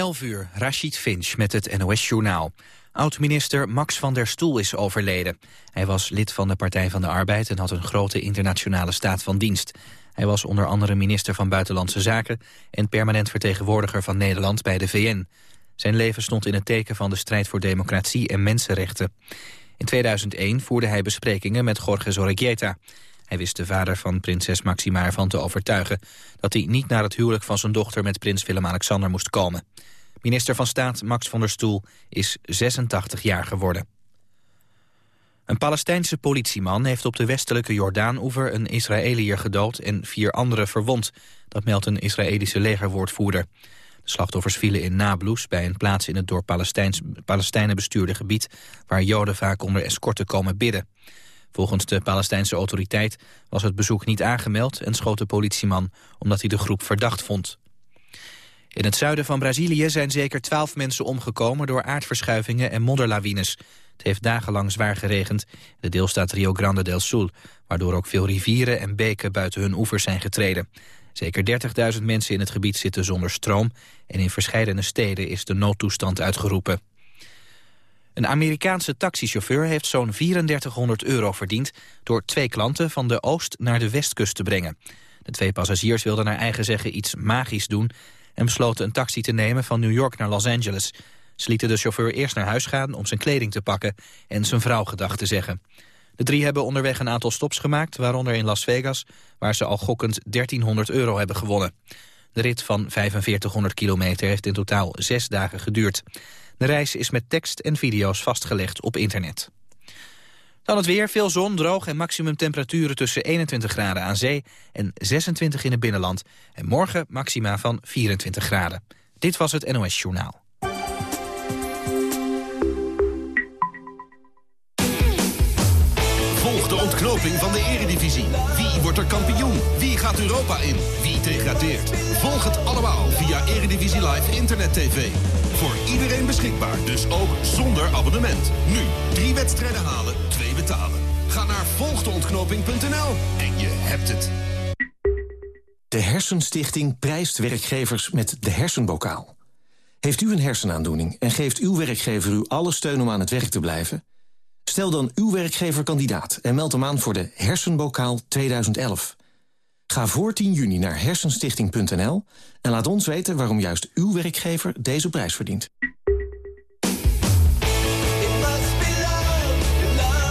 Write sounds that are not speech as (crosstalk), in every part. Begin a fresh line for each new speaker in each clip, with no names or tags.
11 uur, Rashid Finch met het NOS-journaal. Oud-minister Max van der Stoel is overleden. Hij was lid van de Partij van de Arbeid en had een grote internationale staat van dienst. Hij was onder andere minister van Buitenlandse Zaken... en permanent vertegenwoordiger van Nederland bij de VN. Zijn leven stond in het teken van de strijd voor democratie en mensenrechten. In 2001 voerde hij besprekingen met Jorge Zorregieta. Hij wist de vader van prinses Maxima ervan te overtuigen... dat hij niet naar het huwelijk van zijn dochter met prins Willem-Alexander moest komen. Minister van Staat Max van der Stoel is 86 jaar geworden. Een Palestijnse politieman heeft op de westelijke Jordaan-oever een Israëliër gedood en vier anderen verwond. Dat meldt een Israëlische legerwoordvoerder. De slachtoffers vielen in Nablus, bij een plaats in het door Palestijnen bestuurde gebied... waar Joden vaak onder escorten komen bidden. Volgens de Palestijnse autoriteit was het bezoek niet aangemeld... en schoot de politieman omdat hij de groep verdacht vond. In het zuiden van Brazilië zijn zeker twaalf mensen omgekomen... door aardverschuivingen en modderlawines. Het heeft dagenlang zwaar geregend in de deelstaat Rio Grande del Sul... waardoor ook veel rivieren en beken buiten hun oevers zijn getreden. Zeker 30.000 mensen in het gebied zitten zonder stroom... en in verschillende steden is de noodtoestand uitgeroepen. Een Amerikaanse taxichauffeur heeft zo'n 3400 euro verdiend... door twee klanten van de oost naar de westkust te brengen. De twee passagiers wilden naar eigen zeggen iets magisch doen... en besloten een taxi te nemen van New York naar Los Angeles. Ze lieten de chauffeur eerst naar huis gaan om zijn kleding te pakken... en zijn vrouw gedag te zeggen. De drie hebben onderweg een aantal stops gemaakt, waaronder in Las Vegas... waar ze al gokkend 1300 euro hebben gewonnen. De rit van 4500 kilometer heeft in totaal zes dagen geduurd. De reis is met tekst en video's vastgelegd op internet. Dan het weer, veel zon, droog en maximumtemperaturen tussen 21 graden aan zee en 26 in het binnenland. En morgen maxima van 24 graden. Dit was het NOS Journaal.
Volg de ontknoping van de eredivisie. Wie wordt er kampioen? Wie gaat Europa in? Wie degradeert? Volg het allemaal via Eredivisie Live Internet TV. Voor iedereen beschikbaar, dus ook zonder abonnement. Nu, drie wedstrijden halen, twee betalen. Ga naar volgdeontknoping.nl en je hebt het.
De Hersenstichting prijst werkgevers met de hersenbokaal. Heeft u een hersenaandoening en geeft uw werkgever u alle steun om aan het werk te blijven? Stel dan uw werkgever kandidaat en meld hem aan voor de Hersenbokaal 2011. Ga voor 10 juni naar hersenstichting.nl en laat ons weten waarom juist uw werkgever deze prijs verdient.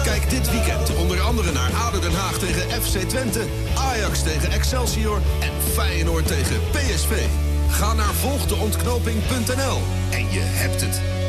Kijk dit weekend onder andere naar ADO Den Haag tegen FC Twente, Ajax tegen Excelsior en Feyenoord tegen PSV. Ga naar volgdeontknoping.nl en je hebt het.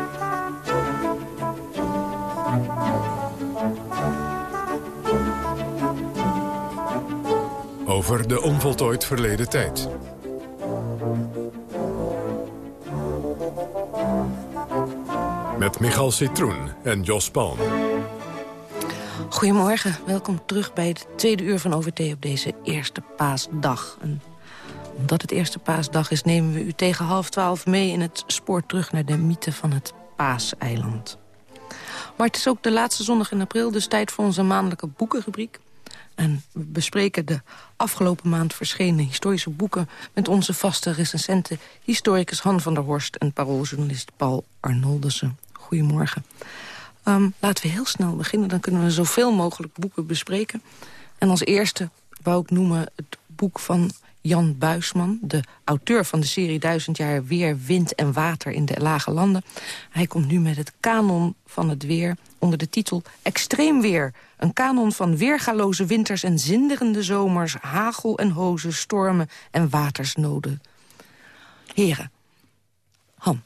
Over de onvoltooid verleden tijd. Met Michal Citroen en Jos Palm.
Goedemorgen, welkom terug bij het tweede uur van OVT op deze eerste paasdag. En omdat het eerste paasdag is, nemen we u tegen half twaalf mee... in het spoor terug naar de mythe van het paaseiland. Maar het is ook de laatste zondag in april, dus tijd voor onze maandelijke boekenrubriek. En we bespreken de afgelopen maand verschenen historische boeken... met onze vaste recensenten historicus Han van der Horst... en parooljournalist Paul Arnoldussen. Goedemorgen. Ehm, laten we heel snel beginnen, dan kunnen we zoveel mogelijk boeken bespreken. En als eerste wou ik noemen het boek van Jan Buisman... de auteur van de serie Duizend jaar Weer, Wind en Water in de Lage Landen. Hij komt nu met het kanon van het weer onder de titel Extreem Weer... Een kanon van weergaloze winters en zinderende zomers... hagel en hozen, stormen en watersnoden. Heren, Han.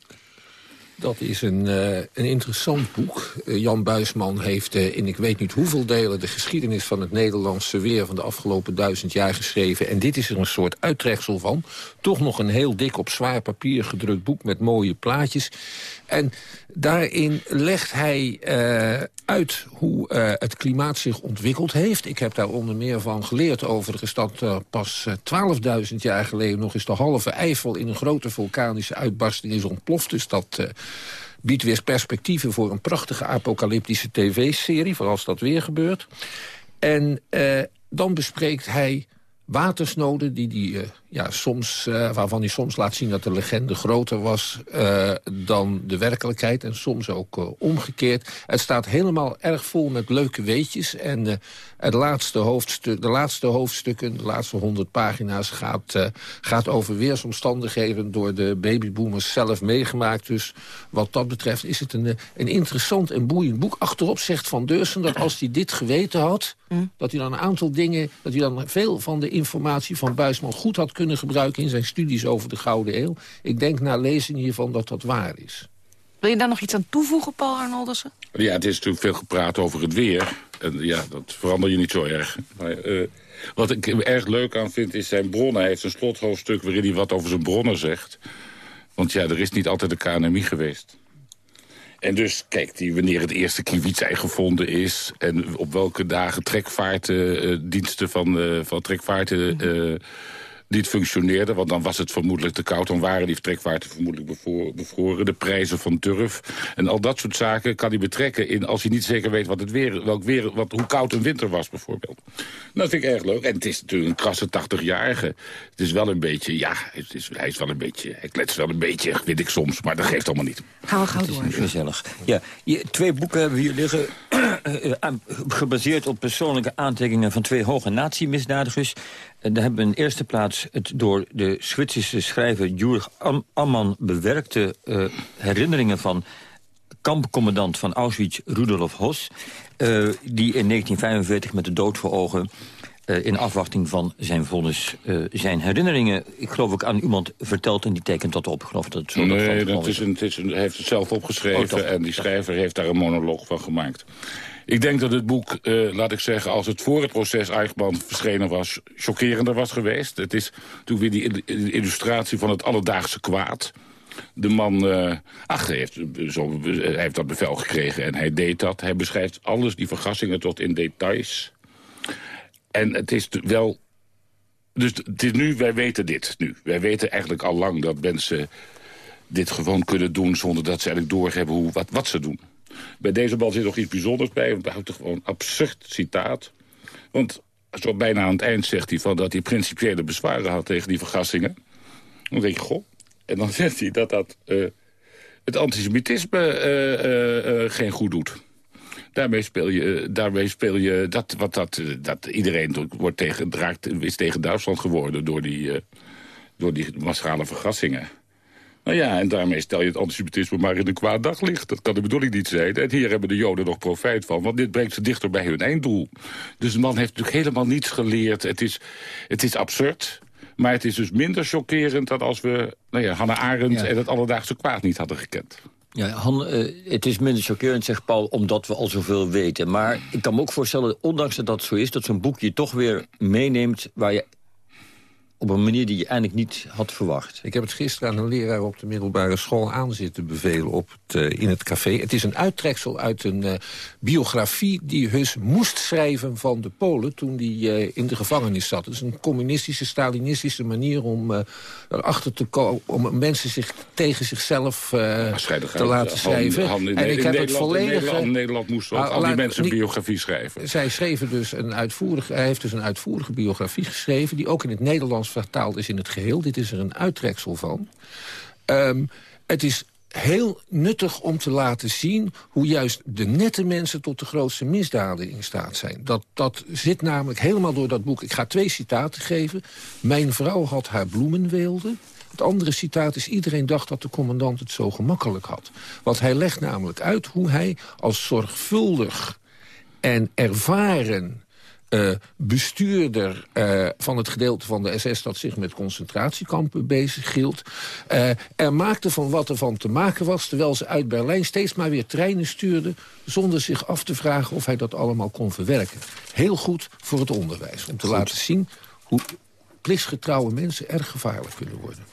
Dat is een, uh, een interessant boek. Uh, Jan Buisman heeft uh, in ik weet niet hoeveel delen... de geschiedenis van het Nederlandse weer van de afgelopen duizend jaar geschreven. En dit is er een soort uittreksel van. Toch nog een heel dik op zwaar papier gedrukt boek met mooie plaatjes. En daarin legt hij uit hoe het klimaat zich ontwikkeld heeft. Ik heb daar onder meer van geleerd over de stad pas 12.000 jaar geleden... nog eens de halve Eifel in een grote vulkanische uitbarsting is ontploft. Dus dat biedt weer perspectieven voor een prachtige apocalyptische tv-serie... voor als dat weer gebeurt. En uh, dan bespreekt hij watersnoden die die, uh, ja, soms, uh, waarvan hij soms laat zien dat de legende groter was uh, dan de werkelijkheid. En soms ook omgekeerd. Het staat helemaal erg vol met leuke weetjes. En het laatste hoofdstuk, de laatste hoofdstukken, de laatste honderd pagina's... Gaat, gaat over weersomstandigheden door de babyboomers zelf meegemaakt. Dus wat dat betreft is het een, een interessant en boeiend boek. Achterop zegt Van Deursen dat als hij dit geweten had... Mm. dat hij dan een aantal dingen, dat hij dan veel van de informatie van Buisman goed had kunnen gebruiken in zijn studies over de Gouden Eeuw. Ik denk na lezing hiervan dat dat waar is.
Wil je daar nog iets aan toevoegen, Paul Arnoldersen?
Ja, het is natuurlijk veel gepraat over het weer. En ja, dat verander je niet zo erg. Maar, uh, wat ik erg leuk aan vind is zijn bronnen. Hij heeft een slothoofdstuk waarin hij wat over zijn bronnen zegt. Want ja, er is niet altijd de KNMI geweest. En dus kijkt hij wanneer het eerste kiwitzei gevonden is... en op welke dagen trekvaartdiensten uh, van, uh, van trekvaarten... Uh, niet functioneerde. Want dan was het vermoedelijk te koud. Dan waren die trekvaarten vermoedelijk bevroren. De prijzen van turf. En al dat soort zaken kan hij betrekken in als hij niet zeker weet wat het weer, welk weer, wat, hoe koud een winter was bijvoorbeeld. Dat vind ik erg leuk. En het is natuurlijk een krasse 80-jarige. Het is wel een beetje, ja, het is, hij is wel een beetje, hij kletst wel een beetje, weet ik soms. Maar dat geeft allemaal niet.
Gaan we gauw door.
Gezellig. Ja, twee boeken hebben we hier liggen. (clears throat) gebaseerd op persoonlijke aantekeningen van twee hoge nazi-misdadigers. Daar hebben we in eerste plaats het door de Zwitserse schrijver Jurg Amman bewerkte uh, herinneringen van kampcommandant van Auschwitz Rudolf Hoss... Uh, die in 1945 met de dood voor ogen... Uh, in afwachting van zijn vonnis zijn herinneringen... ik geloof ook aan iemand verteld en die tekent dat op. Ik geloof dat het zo
nee, dat is een, het is een, hij heeft het zelf opgeschreven... Oh, en die schrijver heeft daar een monoloog van gemaakt. Ik denk dat het boek, uh, laat ik zeggen, als het voor het proces Eichmann verschenen was... chockerender was geweest. Het is natuurlijk weer die illustratie van het alledaagse kwaad. De man, uh, ach, hij heeft, zo, hij heeft dat bevel gekregen en hij deed dat. Hij beschrijft alles, die vergassingen tot in details. En het is wel... Dus het nu, wij weten dit nu. Wij weten eigenlijk al lang dat mensen dit gewoon kunnen doen... zonder dat ze eigenlijk doorhebben hoe, wat, wat ze doen. Bij deze bal zit nog iets bijzonders bij. Want het gewoon een absurd citaat. Want zo bijna aan het eind zegt hij van dat hij principiële bezwaren had tegen die vergassingen. Dan denk je, goh. En dan (laughs) zegt hij dat dat uh, het antisemitisme uh, uh, geen goed doet. Daarmee speel je, daarmee speel je dat, wat dat, dat iedereen wordt tegen, draagt, is tegen Duitsland geworden door die, door die massale vergassingen. Nou ja, en daarmee stel je het antisemitisme maar in een kwaad daglicht. Dat kan de bedoeling niet zijn. En hier hebben de Joden nog profijt van, want dit brengt ze dichter bij hun einddoel. Dus de man heeft natuurlijk helemaal niets geleerd. Het is, het is absurd. Maar het is dus minder chockerend dan als we nou ja, Hannah Arendt en het alledaagse kwaad niet hadden gekend.
Ja, Han, uh, het is minder chockerend, zegt Paul, omdat we al zoveel weten. Maar ik kan me ook voorstellen, ondanks dat dat zo is... dat zo'n boekje toch weer meeneemt waar je op een manier die je eigenlijk niet had verwacht.
Ik heb het gisteren aan een leraar op de middelbare school aan zitten bevelen op het, uh, in het café. Het is een uittreksel uit een uh, biografie die Hus moest schrijven van de Polen toen hij uh, in de gevangenis zat. Het is een communistische, stalinistische manier om erachter te komen, om mensen zich tegen zichzelf te laten schrijven.
en ik heb het volledig. Nederland, Nederland moest ook al die mensen een biografie schrijven.
Zij schreven dus een uitvoerige, hij heeft dus een uitvoerige biografie geschreven die ook in het Nederlands vertaald is in het geheel. Dit is er een uittreksel van. Um, het is heel nuttig om te laten zien hoe juist de nette mensen tot de grootste misdaden in staat zijn. Dat, dat zit namelijk helemaal door dat boek. Ik ga twee citaten geven. Mijn vrouw had haar bloemenweelde. Het andere citaat is... iedereen dacht dat de commandant het zo gemakkelijk had. Want hij legt namelijk uit hoe hij als zorgvuldig en ervaren uh, bestuurder uh, van het gedeelte van de SS... dat zich met concentratiekampen bezig hield. Uh, er maakte van wat er van te maken was... terwijl ze uit Berlijn steeds maar weer treinen stuurden... zonder zich af te vragen of hij dat allemaal kon verwerken. Heel goed voor het onderwijs. Om te laten zien hoe plichtsgetrouwe mensen erg gevaarlijk kunnen worden.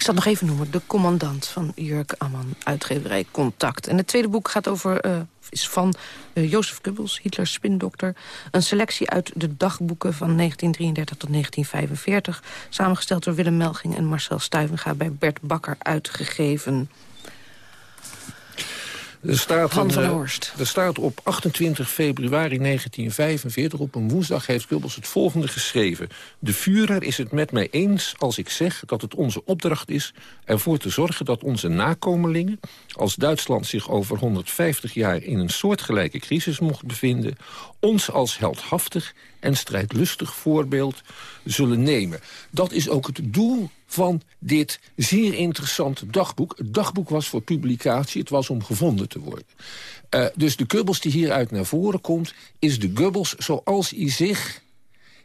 Ik zal nog even noemen, de commandant van Jurk Amman, uitgeverij Contact. En het tweede boek gaat over, uh, is van uh, Jozef Goebbels, Hitlers spindokter. Een selectie uit de dagboeken van 1933 tot 1945. Samengesteld door Willem Melging en Marcel Stuyvenga bij Bert Bakker uitgegeven.
Er staat, er staat op 28 februari 1945, op een woensdag, heeft Goebbels het volgende geschreven. De Führer is het met mij eens als ik zeg dat het onze opdracht is... ervoor te zorgen dat onze nakomelingen, als Duitsland zich over 150 jaar... in een soortgelijke crisis mocht bevinden... ons als heldhaftig en strijdlustig voorbeeld zullen nemen. Dat is ook het doel van dit zeer interessante dagboek. Het dagboek was voor publicatie, het was om gevonden te worden. Uh, dus de Goebbels die hieruit naar voren komt... is de Goebbels zoals hij zich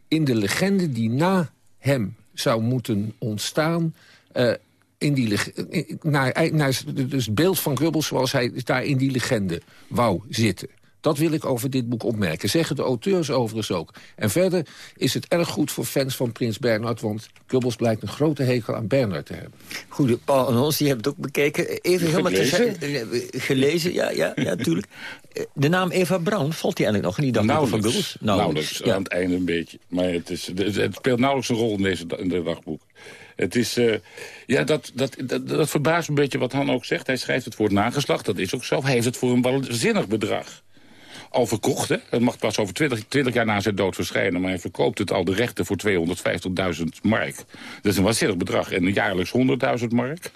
in de legende die na hem zou moeten ontstaan... Uh, in die, naar, naar, dus het beeld van Goebbels zoals hij daar in die legende wou zitten. Dat wil ik over dit boek opmerken. Zeggen de auteurs overigens ook. En verder is het erg goed voor fans van Prins Bernhard... want Kubbels blijkt een grote hekel aan Bernhard te hebben.
Goed, Paul en Ons, die hebben het ook bekeken. Even helemaal gelezen? Te gelezen, ja, ja, ja, (laughs) natuurlijk. De naam Eva Braun, valt die eigenlijk nog in die dag
van
Goebbels?
Nauwelijks, ja. aan het einde een beetje. Maar het, is, het speelt nauwelijks een rol in deze in de dagboek. Het is, uh, ja, dat, dat, dat, dat verbaast een beetje wat Han ook zegt. Hij schrijft het voor het nageslacht, dat is ook zo. Hij heeft het voor een waanzinnig bedrag al verkocht. Hè? Het mag pas over 20, 20 jaar na zijn dood verschijnen. Maar hij verkoopt het al de rechten voor 250.000 mark. Dat is een waanzinnig bedrag. En jaarlijks 100.000 mark.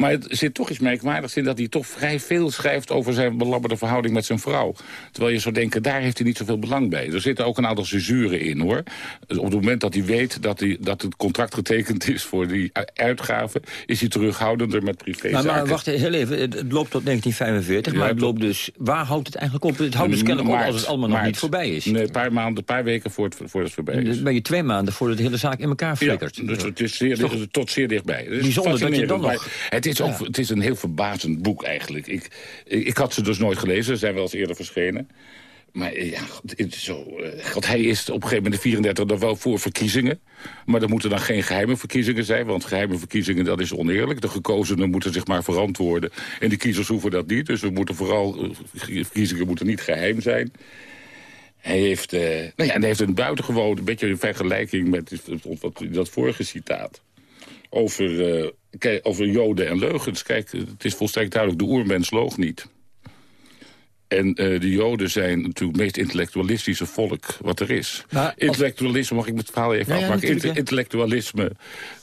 Maar het zit toch iets merkwaardigs in dat hij toch vrij veel schrijft... over zijn belabberde verhouding met zijn vrouw. Terwijl je zou denken, daar heeft hij niet zoveel belang bij. Er zitten ook een aantal cesuren in, hoor. Dus op het moment dat hij weet dat, hij, dat het contract getekend is... voor die uitgaven, is hij terughoudender met privé
maar, maar wacht heel even, het, loopt tot 1945, maar het loopt dus... Waar houdt het eigenlijk op? Het houdt dus kennelijk op als het allemaal nog niet voorbij is.
Nee, een paar maanden, een paar weken voor het, voor het voorbij is.
Dus ben je twee maanden voordat de hele zaak in elkaar flikkert.
Ja, dus het is zeer, tot zeer dichtbij.
Bijzonder dat je dan nog...
Het is, ook, het is een heel verbazend boek eigenlijk. Ik, ik, had ze dus nooit gelezen, ze zijn wel eens eerder verschenen. Maar eh, ja, zo, eh, God, hij is op een gegeven moment de 34 dan wel voor verkiezingen. Maar er moeten dan geen geheime verkiezingen zijn. Want geheime verkiezingen, dat is oneerlijk. De gekozenen moeten zich maar verantwoorden. En de kiezers hoeven dat niet. Dus we moeten vooral, eh, verkiezingen moeten niet geheim zijn. Hij heeft, uh, nou ja, hij heeft een buitengewoon, een beetje een vergelijking met dat vorige citaat over, kijk, over joden en leugens. Kijk, het is volstrekt duidelijk, de oermens loog niet. En uh, de Joden zijn natuurlijk het meest intellectualistische volk wat er is. Maar Intellectualisme, mag ik het verhaal even ja, afmaken? Ja, Intellectualisme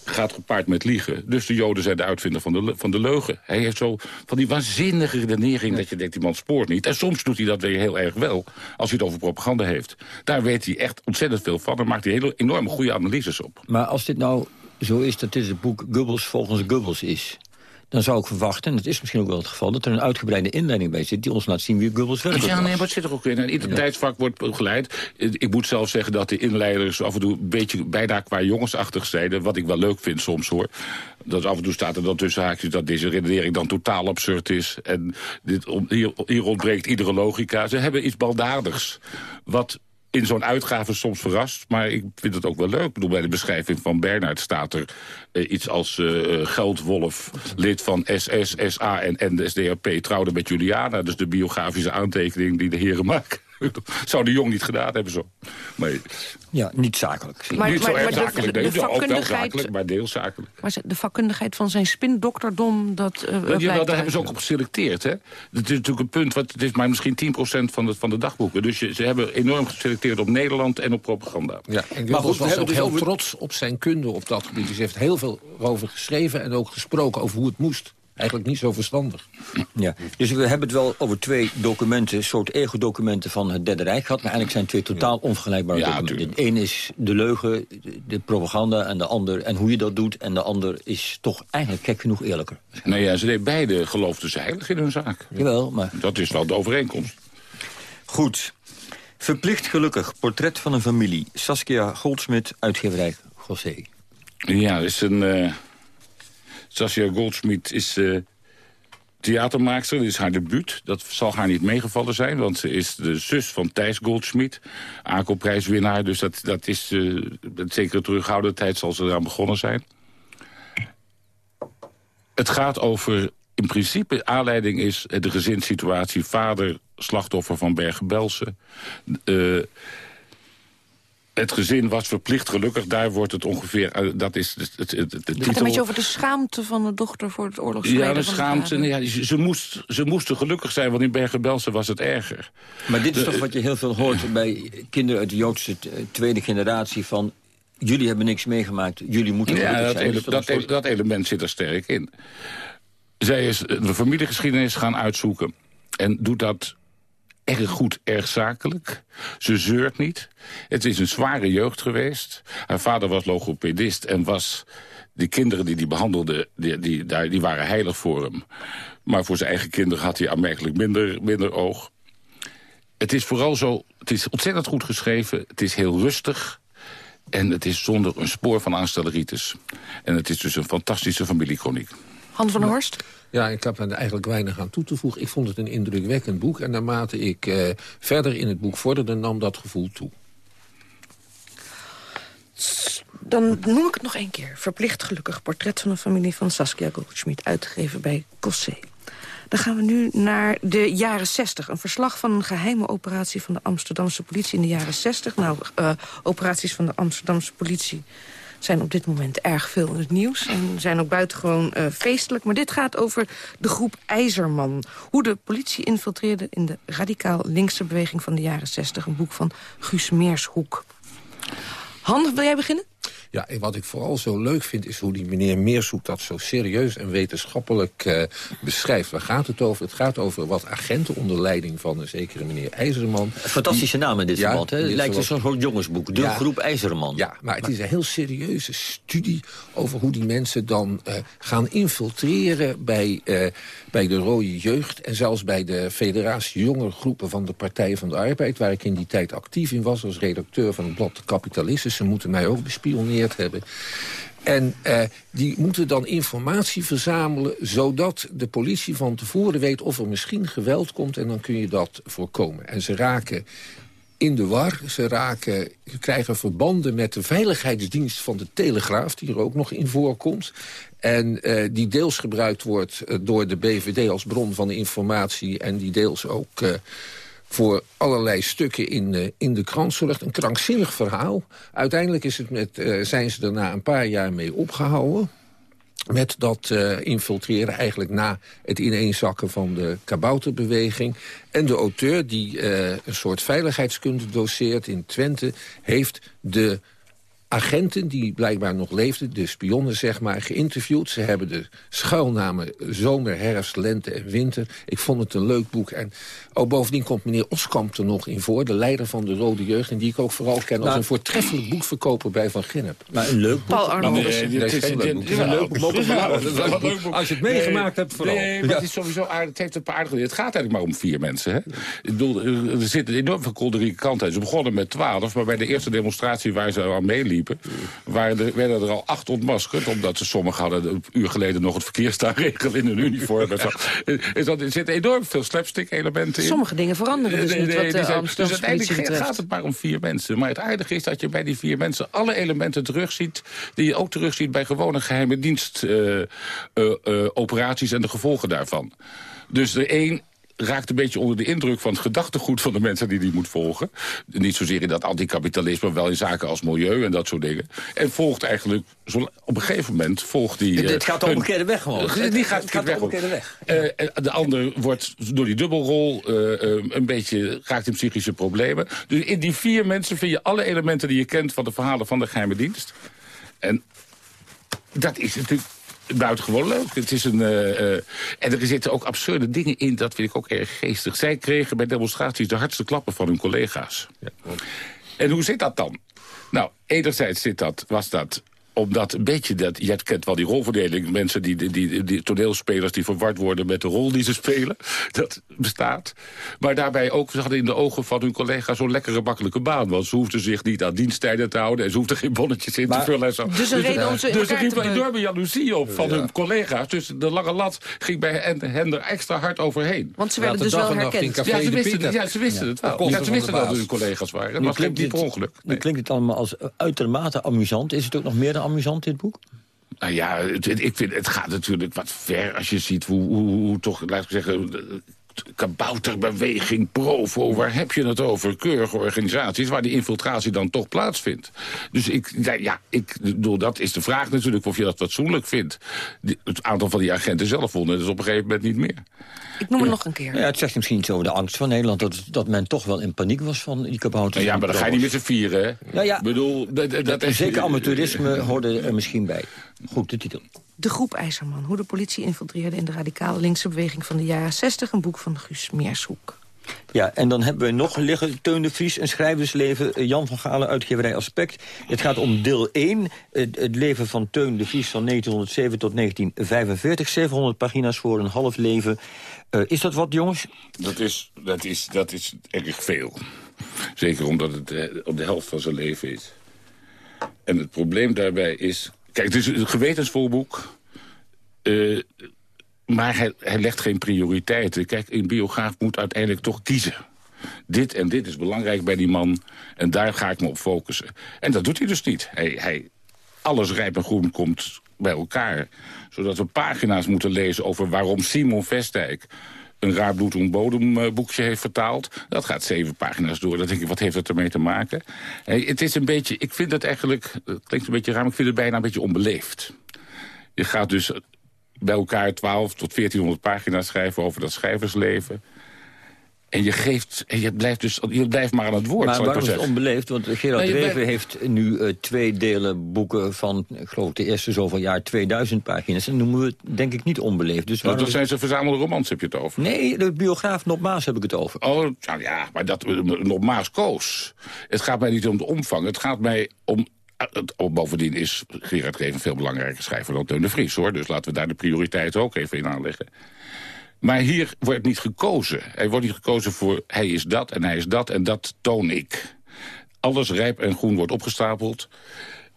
gaat gepaard met liegen. Dus de Joden zijn de uitvinder van de, van de leugen. Hij heeft zo van die waanzinnige redenering dat je denkt, die man spoort niet. En soms doet hij dat weer heel erg wel, als hij het over propaganda heeft. Daar weet hij echt ontzettend veel van en maakt hij hele enorme goede analyses op.
Maar als dit nou zo is dat dit het boek Goebbels volgens Goebbels is dan zou ik verwachten, en dat is misschien ook wel het geval... dat er een uitgebreide inleiding bij zit die ons laat zien wie Goebbels werkt.
Ja, nee, wat zit er ook in? Een identiteitsvak wordt geleid. Ik moet zelf zeggen dat de inleiders af en toe een beetje bijna qua jongensachtig zeiden... wat ik wel leuk vind soms, hoor. Dat af en toe staat er dan tussen haakjes dat deze redenering dan totaal absurd is. En dit, hier, hier ontbreekt iedere logica. Ze hebben iets baldaadigs. Wat in zo'n uitgave soms verrast. Maar ik vind het ook wel leuk. Ik bedoel, bij de beschrijving van Bernhard staat er uh, iets als uh, Geldwolf, lid van SS, SA en NSDAP, trouwde met Juliana. Dus de biografische aantekening die de heren maken. (laughs) Zou de jong niet gedaan hebben zo. Maar,
ja, niet zakelijk.
Maar, niet maar, zo maar zakelijk, de, de, de ook wel zakelijk, maar deels zakelijk.
Maar de vakkundigheid van zijn spindokterdom, dat uh,
ja, wel, daar hebben ze ook op geselecteerd. Hè? Dat is natuurlijk een punt, wat, het is maar misschien 10% van de, van de dagboeken. Dus je, ze hebben enorm geselecteerd op Nederland en op propaganda.
Ja, en maar goed, was ook dus heel trots op zijn kunde op dat gebied. Dus hij heeft heel veel over geschreven en ook gesproken over hoe het moest eigenlijk niet zo verstandig.
Ja, dus we hebben het wel over twee documenten, soort ego-documenten van het Derde Rijk gehad. Maar eigenlijk zijn twee totaal onvergelijkbare ja, documenten. De een is de leugen, de propaganda en de ander en hoe je dat doet. En de ander is toch eigenlijk gek genoeg eerlijker.
Nou ja, ze deden beide geloofden ze heilig in hun zaak.
Jawel, maar...
Dat is wel de overeenkomst.
Goed. Verplicht gelukkig, portret van een familie. Saskia Goldsmit, uitgeverij José.
Ja, is een... Uh, Saskia Goldsmit is uh, theatermaakster. Dit is haar debuut. Dat zal haar niet meegevallen zijn, want ze is de zus van Thijs Goldsmit. ACO-prijswinnaar, dus dat, dat is... Uh, met zekere terughoudendheid zal ze eraan begonnen zijn. Het gaat over in principe aanleiding is de gezinssituatie. Vader, slachtoffer van Bergen-Belsen. Uh, het gezin was verplicht gelukkig. Daar wordt het ongeveer... Uh, dat is het, het, het, het
gaat een beetje over de schaamte van de dochter voor het oorlogsverleden.
Ja, de schaamte. ja, ze, ze, moest, ze moesten gelukkig zijn, want in Bergen-Belsen was het erger.
Maar dit is toch wat je heel veel hoort bij kinderen uit de Joodse tweede generatie... van jullie hebben niks meegemaakt, jullie moeten
ja, dat,
zijn.
dat, dat, dat element zit er sterk in. Zij is de familiegeschiedenis gaan uitzoeken. En doet dat erg goed, erg zakelijk. Ze zeurt niet. Het is een zware jeugd geweest. Haar vader was logopedist en was... De kinderen die hij behandelde, die, die, die waren heilig voor hem. Maar voor zijn eigen kinderen had hij aanmerkelijk minder, minder oog. Het is vooral zo... Het is ontzettend goed geschreven. Het is heel rustig. En het is zonder een spoor van aanstelleritis. En het is dus een fantastische familiekroniek.
Han van der Horst?
Ja, ik heb er eigenlijk weinig aan toe te voegen. Ik vond het een indrukwekkend boek. En naarmate ik eh, verder in het boek vorderde, nam dat gevoel toe.
Dan noem ik het nog één keer. Verplicht gelukkig portret van een familie van Saskia Goldschmidt... uitgegeven bij Cossé. Dan gaan we nu naar de jaren 60. Een verslag van een geheime operatie van de Amsterdamse politie in de jaren 60. Nou, uh, operaties van de Amsterdamse politie zijn op dit moment erg veel in het nieuws. En zijn ook buitengewoon uh, feestelijk. Maar dit gaat over de groep IJzerman. Hoe de politie infiltreerde in de radicaal linkse beweging van de jaren 60. Een boek van Guus Meershoek. Han, wil jij beginnen?
Ja, en wat ik vooral zo leuk vind is hoe die meneer Meerzoek dat zo serieus en wetenschappelijk uh, beschrijft. Waar gaat het over? Het gaat over wat agenten onder leiding van een zekere meneer IJzerman.
Fantastische naam in dit ja, verband, hè? Het lijkt dus zo'n jongensboek, De Groep IJzerman.
Ja, maar het is een heel serieuze studie over hoe die mensen dan uh, gaan infiltreren bij, uh, bij de rode jeugd... en zelfs bij de federatie jonge groepen van de Partij van de Arbeid... waar ik in die tijd actief in was als redacteur van het blad De Kapitalisten. Ze moeten mij ook hebben. En uh, die moeten dan informatie verzamelen... zodat de politie van tevoren weet of er misschien geweld komt... en dan kun je dat voorkomen. En ze raken in de war. Ze, raken, krijgen verbanden met de veiligheidsdienst van de Telegraaf... die er ook nog in voorkomt. En uh, die deels gebruikt wordt uh, door de BVD als bron van informatie... en die deels ook voor allerlei stukken in, uh, in de krant zorgt. Een krankzinnig verhaal. Uiteindelijk is het met, uh, zijn ze er na een paar jaar mee opgehouden met dat uh, infiltreren eigenlijk na het ineenzakken van de kabouterbeweging. En de auteur, die een soort veiligheidskunde doseert in Twente... heeft de agenten die blijkbaar nog leefden, de spionnen zeg maar, geïnterviewd. Ze hebben de schuilnamen zomer, herfst, lente en winter. Ik vond het een leuk boek. En ook bovendien komt meneer Oskamp er nog in voor, de leider van de Rode Jeugd... en die ik ook vooral ken als nou, een voortreffelijk boekverkoper bij Van Gennep.
Maar een leuk boek?
Paul Arnold. Nee,
nee, het is een leuk boek. Het is een leuk boek. Als je het meegemaakt hebt, vooral.
Nee, maar het is sowieso aardig. Het heeft een paar aardige... Het gaat eigenlijk maar om vier mensen. Hè? Ik bedoel, er zit enorm veel kolderieke kant uit. Ze begonnen met twaalf, maar bij de eerste demonstratie waar ze aan meeliepen waren er, werden er al acht ontmaskerd... omdat ze sommigen hadden een uur geleden nog het verkeersstaanregel in hun uniform. Er zitten enorm veel slapstick-elementen in.
Sommige dingen veranderen dus niet. Wat
zijn, dus uiteindelijk gaat het maar om vier mensen. Maar het aardige is dat je bij die vier mensen alle elementen terugziet... die je ook terugziet bij gewone geheime dienstoperaties... Uh, uh, en de gevolgen daarvan. Dus de een raakt een beetje onder de indruk van het gedachtegoed van de mensen die die moet volgen. Niet zozeer in dat anticapitalisme, maar wel in zaken als milieu en dat soort dingen. En volgt eigenlijk, zo, op een gegeven moment volgt die...
Dit gaat de omgekeerde weg gewoon.
Die gaat, het gaat de omgekeerde weg. Uh, de ander wordt door die dubbelrol een beetje, raakt in psychische problemen. Dus in die vier mensen vind je alle elementen die je kent van de verhalen van de geheime dienst. En dat is natuurlijk buitengewoon leuk. Het is een, uh, uh, en er zitten ook absurde dingen in, dat vind ik ook erg geestig. Zij kregen bij demonstraties de hardste klappen van hun collega's. Ja. En hoe zit dat dan? Nou, enerzijds zit dat, was dat omdat een beetje dat, je kent wel die rolverdeling. Mensen die, die, die, die, toneelspelers die verward worden met de rol die ze spelen. Dat bestaat. Maar daarbij ook, ze hadden in de ogen van hun collega zo'n lekkere makkelijke baan. Want ze hoefden zich niet aan diensttijden te houden. En ze hoefden geen bonnetjes in te vullen. En zo.
Dus een reden om ze
Dus er riep een enorme jaloezie op van hun collega's. Dus de lange lat ging bij hen, hen er extra hard overheen.
Want ze werden dus wel herkend.
Ja, ze wisten, het, ja, ze wisten het wel. Ja, ze wisten dat hun collega's waren. Geen diep ongeluk.
Nu klinkt het allemaal als uitermate amusant. Is het ook nog meer dan amusant, dit boek?
Nou ja, ik vind, het gaat natuurlijk wat ver als je ziet hoe, hoe toch, laat ik zeggen kabouterbeweging, Provo, waar heb je het over? Keurige organisaties waar die infiltratie dan toch plaatsvindt. Dus ik, ja, ik bedoel, dat is de vraag natuurlijk of je dat fatsoenlijk vindt. Het aantal van die agenten zelf vonden dus op een gegeven moment niet meer.
Ik noem het nog een keer.
Ja, het zegt misschien iets over de angst van Nederland... dat, dat men toch wel in paniek was van die kabouters.
ja, maar dan ga je niet met z'n vieren, hè?
Nou ja,
bedoel, dat, dat,
is, zeker amateurisme hoorde er misschien bij. Goed, de titel.
De groep IJzerman, hoe de politie infiltreerde in de radicale linkse beweging van de jaren 60. Een boek van Guus Meershoek.
Ja, en dan hebben we nog liggen Teun de Vries, een schrijversleven. Eh, Jan van Galen, uitgeverij Aspect. Het gaat om deel 1, het, leven van Teun de Vries van 1907 tot 1945. 700 pagina's voor een half leven. Uh, is dat wat, jongens?
Dat is, dat is, dat is erg veel. Zeker omdat het uh, op de helft van zijn leven is. En het probleem daarbij is... Kijk, het is een gewetensvol boek. Uh, maar hij, legt geen prioriteiten. Kijk, een biograaf moet uiteindelijk toch kiezen. Dit en dit is belangrijk bij die man. En daar ga ik me op focussen. En dat doet hij dus niet. Hij, hij, alles rijp en groen komt bij elkaar. Zodat we pagina's moeten lezen over waarom Simon Vestijk een raar bloed bodemboekje heeft vertaald. Dat gaat zeven pagina's door. Dan denk ik, wat heeft dat ermee te maken? Het is een beetje, ik vind het eigenlijk, het klinkt een beetje raar... maar ik vind het bijna een beetje onbeleefd. Je gaat dus bij elkaar 12 tot 1400 pagina's schrijven over dat schrijversleven. En je, geeft, en je, blijft dus, je blijft maar aan het woord.
Maar
waarom
is het onbeleefd? Want Gerard nee, Reven heeft nu uh, twee delen boeken van... ik geloof de eerste zoveel jaar 2000 pagina's. En noemen we het denk ik niet onbeleefd. Dus
nou, dat zijn ze verzamelde romans, heb je het over?
Nee, de biograaf Nop heb ik het over.
Oh, nou ja, maar dat Nop koos. Het gaat mij niet om de omvang. Het gaat mij om Oh, bovendien is Gerard Reven een veel belangrijker schrijver dan Teun de Vries. Hoor. Dus laten we daar de prioriteiten ook even in aanleggen. Maar hier wordt niet gekozen. Hij wordt niet gekozen voor hij is dat en hij is dat en dat toon ik. Alles rijp en groen wordt opgestapeld.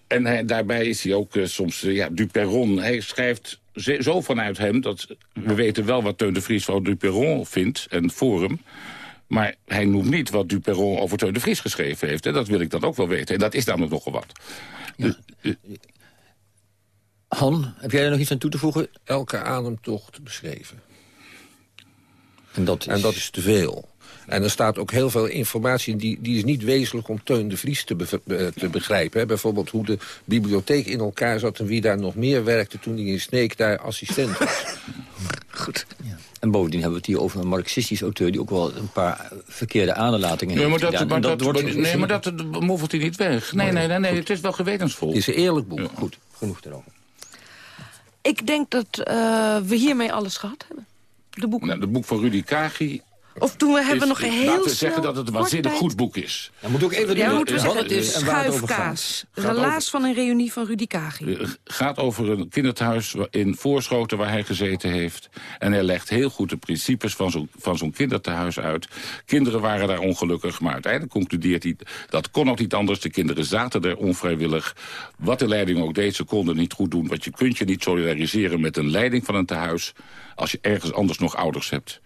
En daarbij is hij ook uh, soms, uh, ja, Duperron. Hij schrijft zo vanuit hem dat we weten wel wat Teun de Vries van Duperron vindt en Forum. Maar hij noemt niet wat Duperron over Teun de Vries geschreven heeft. Dat wil ik dan ook wel weten. En dat is namelijk nogal wat. Ja.
Uh, Han, heb jij er nog iets aan toe te voegen?
Elke ademtocht beschreven.
En dat is,
en dat is te veel. En er staat ook heel veel informatie in, die, die is niet wezenlijk om Teun de Vries te, te begrijpen. Hè. Bijvoorbeeld hoe de bibliotheek in elkaar zat en wie daar nog meer werkte toen hij in Sneek daar assistent was. (laughs)
Goed. Ja. En bovendien hebben we het hier over een marxistisch auteur... die ook wel een paar verkeerde aanlatingen
nee,
heeft
maar dat, maar dat, wordt, Nee, maar dat moffelt hij niet weg. Nee, nee, nee, nee, het is wel gewetensvol. Het
is een eerlijk boek.
Goed, genoeg erover.
Ik denk dat uh, we hiermee alles gehad hebben. De boek.
Nou, de boek van Rudy Kagi
of toen we hebben nog heel Laten
we zeggen dat het een waanzinnig goed boek is.
Dan moet ook even
ja, moeten we zeggen, het is schuifkaas. Relaas van een reunie van Rudy Kagi.
Het gaat over een kinderthuis in Voorschoten waar hij gezeten heeft. En hij legt heel goed de principes van zo'n zo'n kinderthuis uit. Kinderen waren daar ongelukkig, maar uiteindelijk concludeert hij... dat kon ook niet anders, de kinderen zaten er onvrijwillig. Wat de leiding ook deed, ze konden niet goed doen. Want je kunt je niet solidariseren met een leiding van een tehuis... als je ergens anders nog ouders hebt.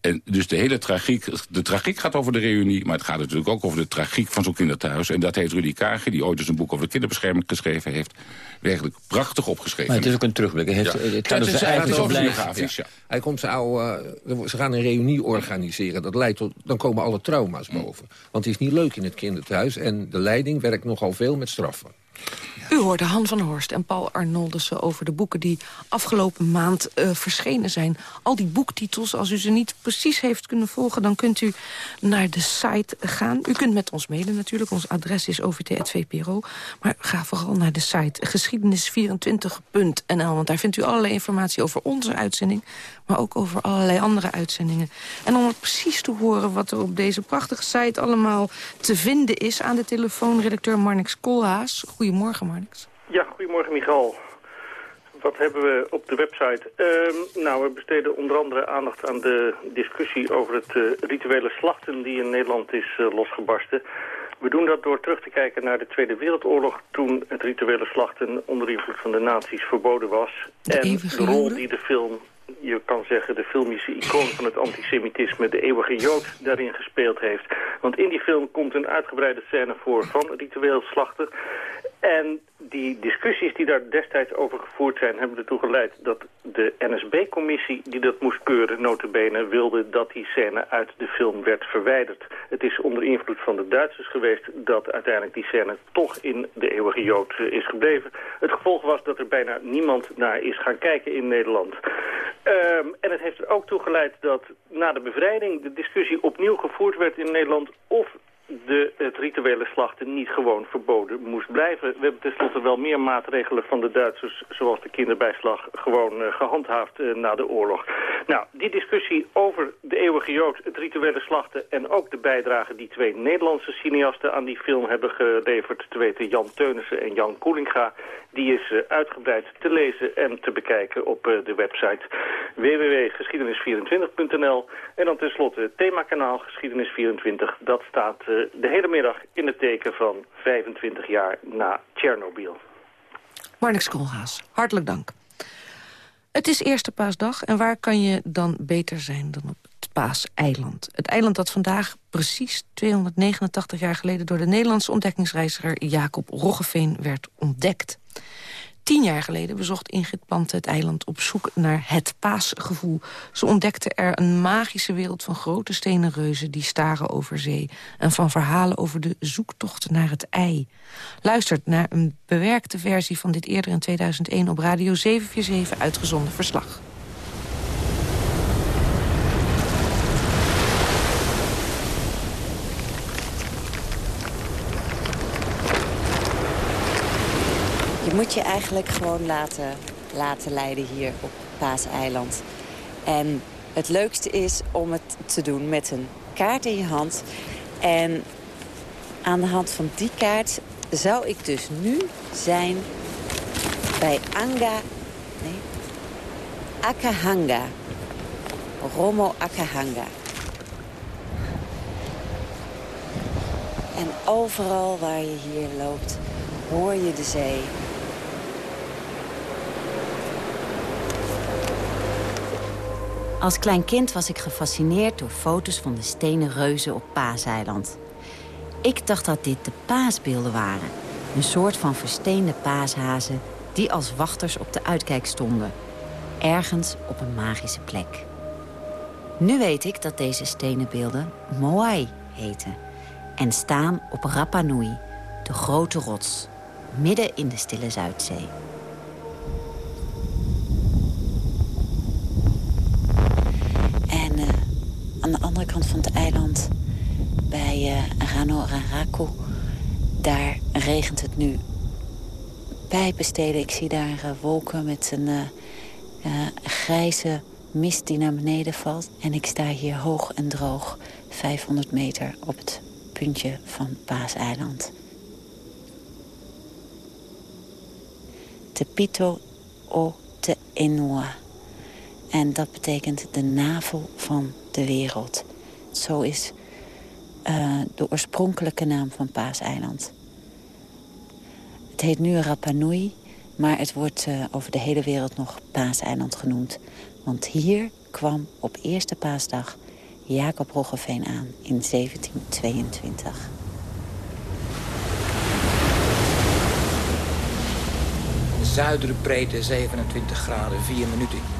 En dus de hele tragiek, de tragiek gaat over de reunie... maar het gaat natuurlijk ook over de tragiek van zo'n kinderthuis. En dat heeft Rudy Kager, die ooit eens een boek over de kinderbescherming geschreven heeft... werkelijk prachtig opgeschreven.
Maar het is ook een terugblik. Het, heeft, het dus eigenlijk biografisch.
Ja. Hij komt zijn oude, uh, ze gaan een reunie organiseren. Dat leidt tot, dan komen alle trauma's boven. Want het is niet leuk in het kinderthuis. En de leiding werkt nogal veel met straffen.
U hoorde Han van Horst en Paul Arnoldussen over de boeken die afgelopen maand uh, verschenen zijn. Al die boektitels, als u ze niet precies heeft kunnen volgen... dan kunt u naar de site gaan. U kunt met ons mailen natuurlijk. Ons adres is ovt.vpro. Maar ga vooral naar de site geschiedenis24.nl. Want daar vindt u allerlei informatie over onze uitzending... maar ook over allerlei andere uitzendingen. En om precies te horen wat er op deze prachtige site allemaal te vinden is... aan de telefoon redacteur Marnix Koolhaas. Goedemorgen, Marnix.
Ja, goedemorgen Michal. Wat hebben we op de website? Ehm, nou, we besteden onder andere aandacht aan de discussie over het uh, rituele slachten die in Nederland is uh, losgebarsten. We doen dat door terug te kijken naar de Tweede Wereldoorlog... toen het rituele slachten onder invloed van de nazi's verboden was.
De
en de rol die de film je kan zeggen, de filmische icoon van het antisemitisme, de eeuwige Jood, daarin gespeeld heeft. Want in die film komt een uitgebreide scène voor van ritueel slachten. En die discussies die daar destijds over gevoerd zijn... hebben ertoe geleid dat de NSB-commissie die dat moest keuren... notabene wilde dat die scène uit de film werd verwijderd. Het is onder invloed van de Duitsers geweest... dat uiteindelijk die scène toch in de eeuwige Jood eh, is gebleven. Het gevolg was dat er bijna niemand naar is gaan kijken in Nederland. Um, en het heeft er ook toe geleid dat na de bevrijding... de discussie opnieuw gevoerd werd in Nederland... of de, het rituele slachten niet gewoon verboden moest blijven. We hebben tenslotte wel meer maatregelen van de Duitsers... zoals de kinderbijslag gewoon uh, gehandhaafd uh, na de oorlog. Nou, die discussie over de eeuwige Jood, het rituele slachten... en ook de bijdrage die twee Nederlandse cineasten aan die film hebben geleverd... te weten Jan Teunissen en Jan Koelinga... die is uh, uitgebreid te lezen en te bekijken op de website www.geschiedenis24.nl. En dan tenslotte themakanaal Geschiedenis24. Dat staat de hele middag in het teken van 25 jaar na Tsjernobyl.
Marnix Koolhaas, hartelijk dank. Het is eerste paasdag en waar kan je dan beter zijn dan op het Paaseiland? Het eiland dat vandaag precies 289 jaar geleden... door de Nederlandse ontdekkingsreiziger Jacob Roggeveen werd ontdekt. Tien jaar geleden bezocht Ingrid Pante het eiland op zoek naar het paasgevoel. Ze ontdekte er een magische wereld van grote stenen reuzen die staren over zee... en van verhalen over de zoektocht naar het ei. Luistert naar een bewerkte versie van dit eerder in 2001 op Radio 747 uitgezonden verslag.
Je moet je eigenlijk gewoon laten, laten leiden hier op Paaseiland. En het leukste is om het te doen met een kaart in je hand. En aan de hand van die kaart zou ik dus nu zijn bij Anga... Nee, Akahanga. Romo Akahanga. En overal waar je hier loopt, hoor je de zee. Als klein kind was ik gefascineerd door foto's van de stenen reuzen op Paaseiland. Ik dacht dat dit de paasbeelden waren. Een soort van versteende paashazen die als wachters op de uitkijk stonden. Ergens op een magische plek. Nu weet ik dat deze stenen beelden Moai heten. En staan op Rapa Nui, de grote rots, midden in de stille Zuidzee. Aan de andere kant van het eiland, bij uh, Rano Raraku, daar regent het nu pijpenstelen. Ik zie daar uh, wolken met een uh, grijze mist die naar beneden valt. En ik sta hier hoog en droog, 500 meter op het puntje van Paaseiland. Te Pito o Te Enua. En dat betekent de navel van de wereld. Zo is uh, de oorspronkelijke naam van Paaseiland. Het heet nu Rapa Nui, maar het wordt uh, over de hele wereld nog Paaseiland genoemd. Want hier kwam op eerste paasdag Jacob Roggeveen aan in 1722.
Zuidere breedte 27 graden 4 minuten.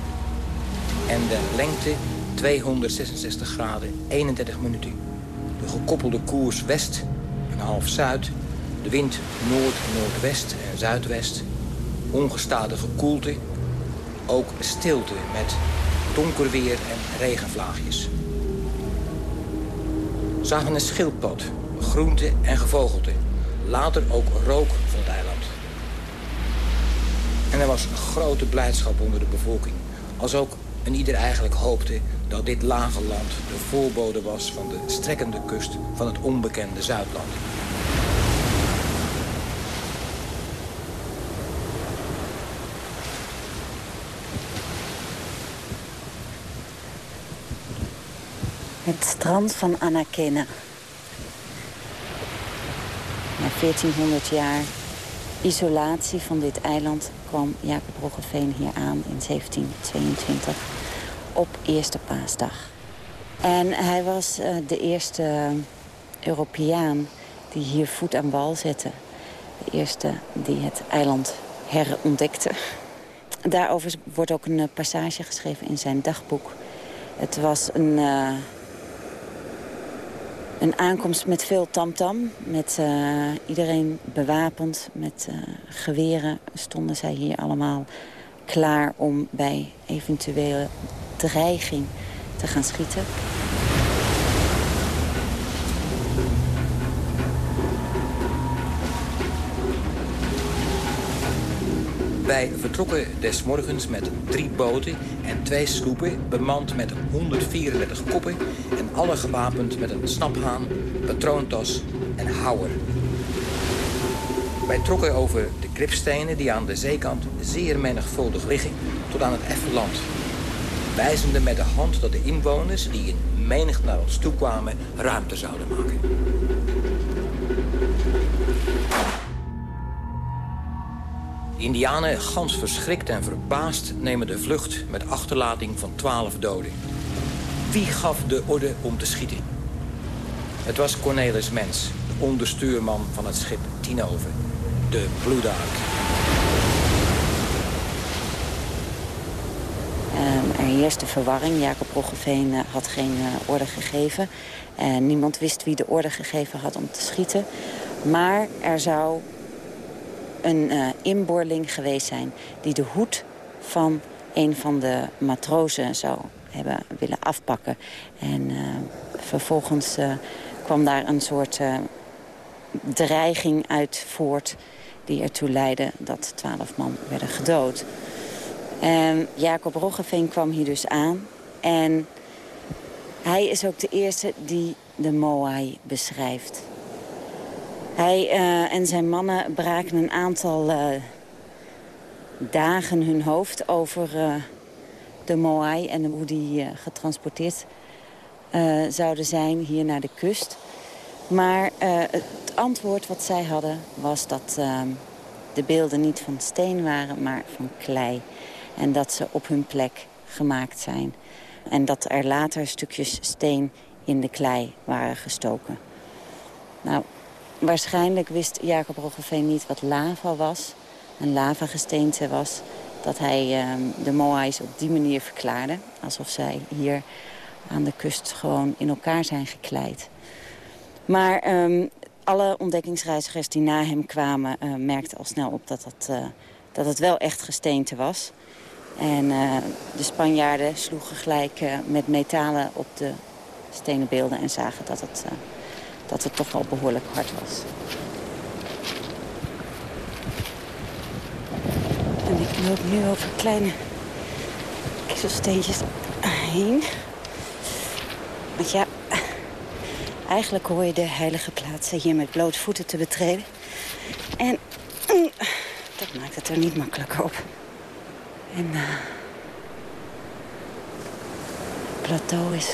En de lengte 266 graden 31 minuten. De gekoppelde koers west en half zuid. De wind noord, noordwest en zuidwest. Ongestadige koelte. Ook stilte met donker weer en regenvlaagjes. Zagen een schildpad, groente en gevogelte. Later ook rook van het eiland. En er was grote blijdschap onder de bevolking. Als ook en ieder eigenlijk hoopte dat dit lavenland de voorbode was van de strekkende kust van het onbekende Zuidland.
Het strand van Anakena. Na 1400 jaar isolatie van dit eiland kwam Jacob Roggeveen hier aan in 1722 op Eerste Paasdag. En hij was uh, de eerste Europeaan die hier voet aan wal zette. De eerste die het eiland herontdekte. Daarover wordt ook een passage geschreven in zijn dagboek. Het was een, uh, een aankomst met veel tamtam. -tam, met iedereen bewapend, met geweren stonden zij hier allemaal klaar om bij eventuele dreiging te gaan schieten.
Wij vertrokken des morgens met drie boten en twee sloepen... bemand met 134 koppen en alle gewapend met een snaphaan, patroontas en houwer. Wij trokken over de kripstenen die aan de zeekant zeer menigvuldig liggen... tot aan het effen land. Wijzende met de hand dat de inwoners die in menig naar ons toe kwamen... ruimte zouden maken. De indianen, gans verschrikt en verbaasd, nemen de vlucht met achterlating van twaalf doden. Wie gaf de orde om te schieten? Het was Cornelis Mens, de onderstuurman van het schip Tinoven, de Blue Dark.
Um, er heerste verwarring. Jacob Roggeveen uh, had geen uh, orde gegeven. En niemand wist wie de orde gegeven had om te schieten. Maar er zou een uh, inboorling geweest zijn... die de hoed van een van de matrozen zou hebben willen afpakken. En vervolgens kwam daar een soort dreiging uit voort... die ertoe leidde dat twaalf man werden gedood. En Jacob Roggeveen kwam hier dus aan. En hij is ook de eerste die de Moai beschrijft. Hij uh, en zijn mannen braken een aantal uh, dagen hun hoofd over uh, de Moai... en hoe die getransporteerd zouden zijn hier naar de kust. Maar het antwoord wat zij hadden was dat de beelden niet van steen waren, maar van klei. En dat ze op hun plek gemaakt zijn. En dat er later stukjes steen in de klei waren gestoken. Nou, Waarschijnlijk wist Jacob Roggeveen niet wat lava was. Een lavagesteente was. Dat hij uh, de Moais op die manier verklaarde. Alsof zij hier aan de kust gewoon in elkaar zijn gekleid. Maar um, alle ontdekkingsreizigers die na hem kwamen... Uh, merkten al snel op dat, dat, uh, dat het wel echt gesteente was. En uh, de Spanjaarden sloegen gelijk met metalen op de stenen beelden... en zagen dat het dat het toch wel behoorlijk hard was. En ik loop nu over kleine kiezelsteentjes heen. Want ja, eigenlijk hoor je de heilige plaatsen hier met blote voeten te betreden. En dat maakt het er niet makkelijker op. En uh, het plateau is,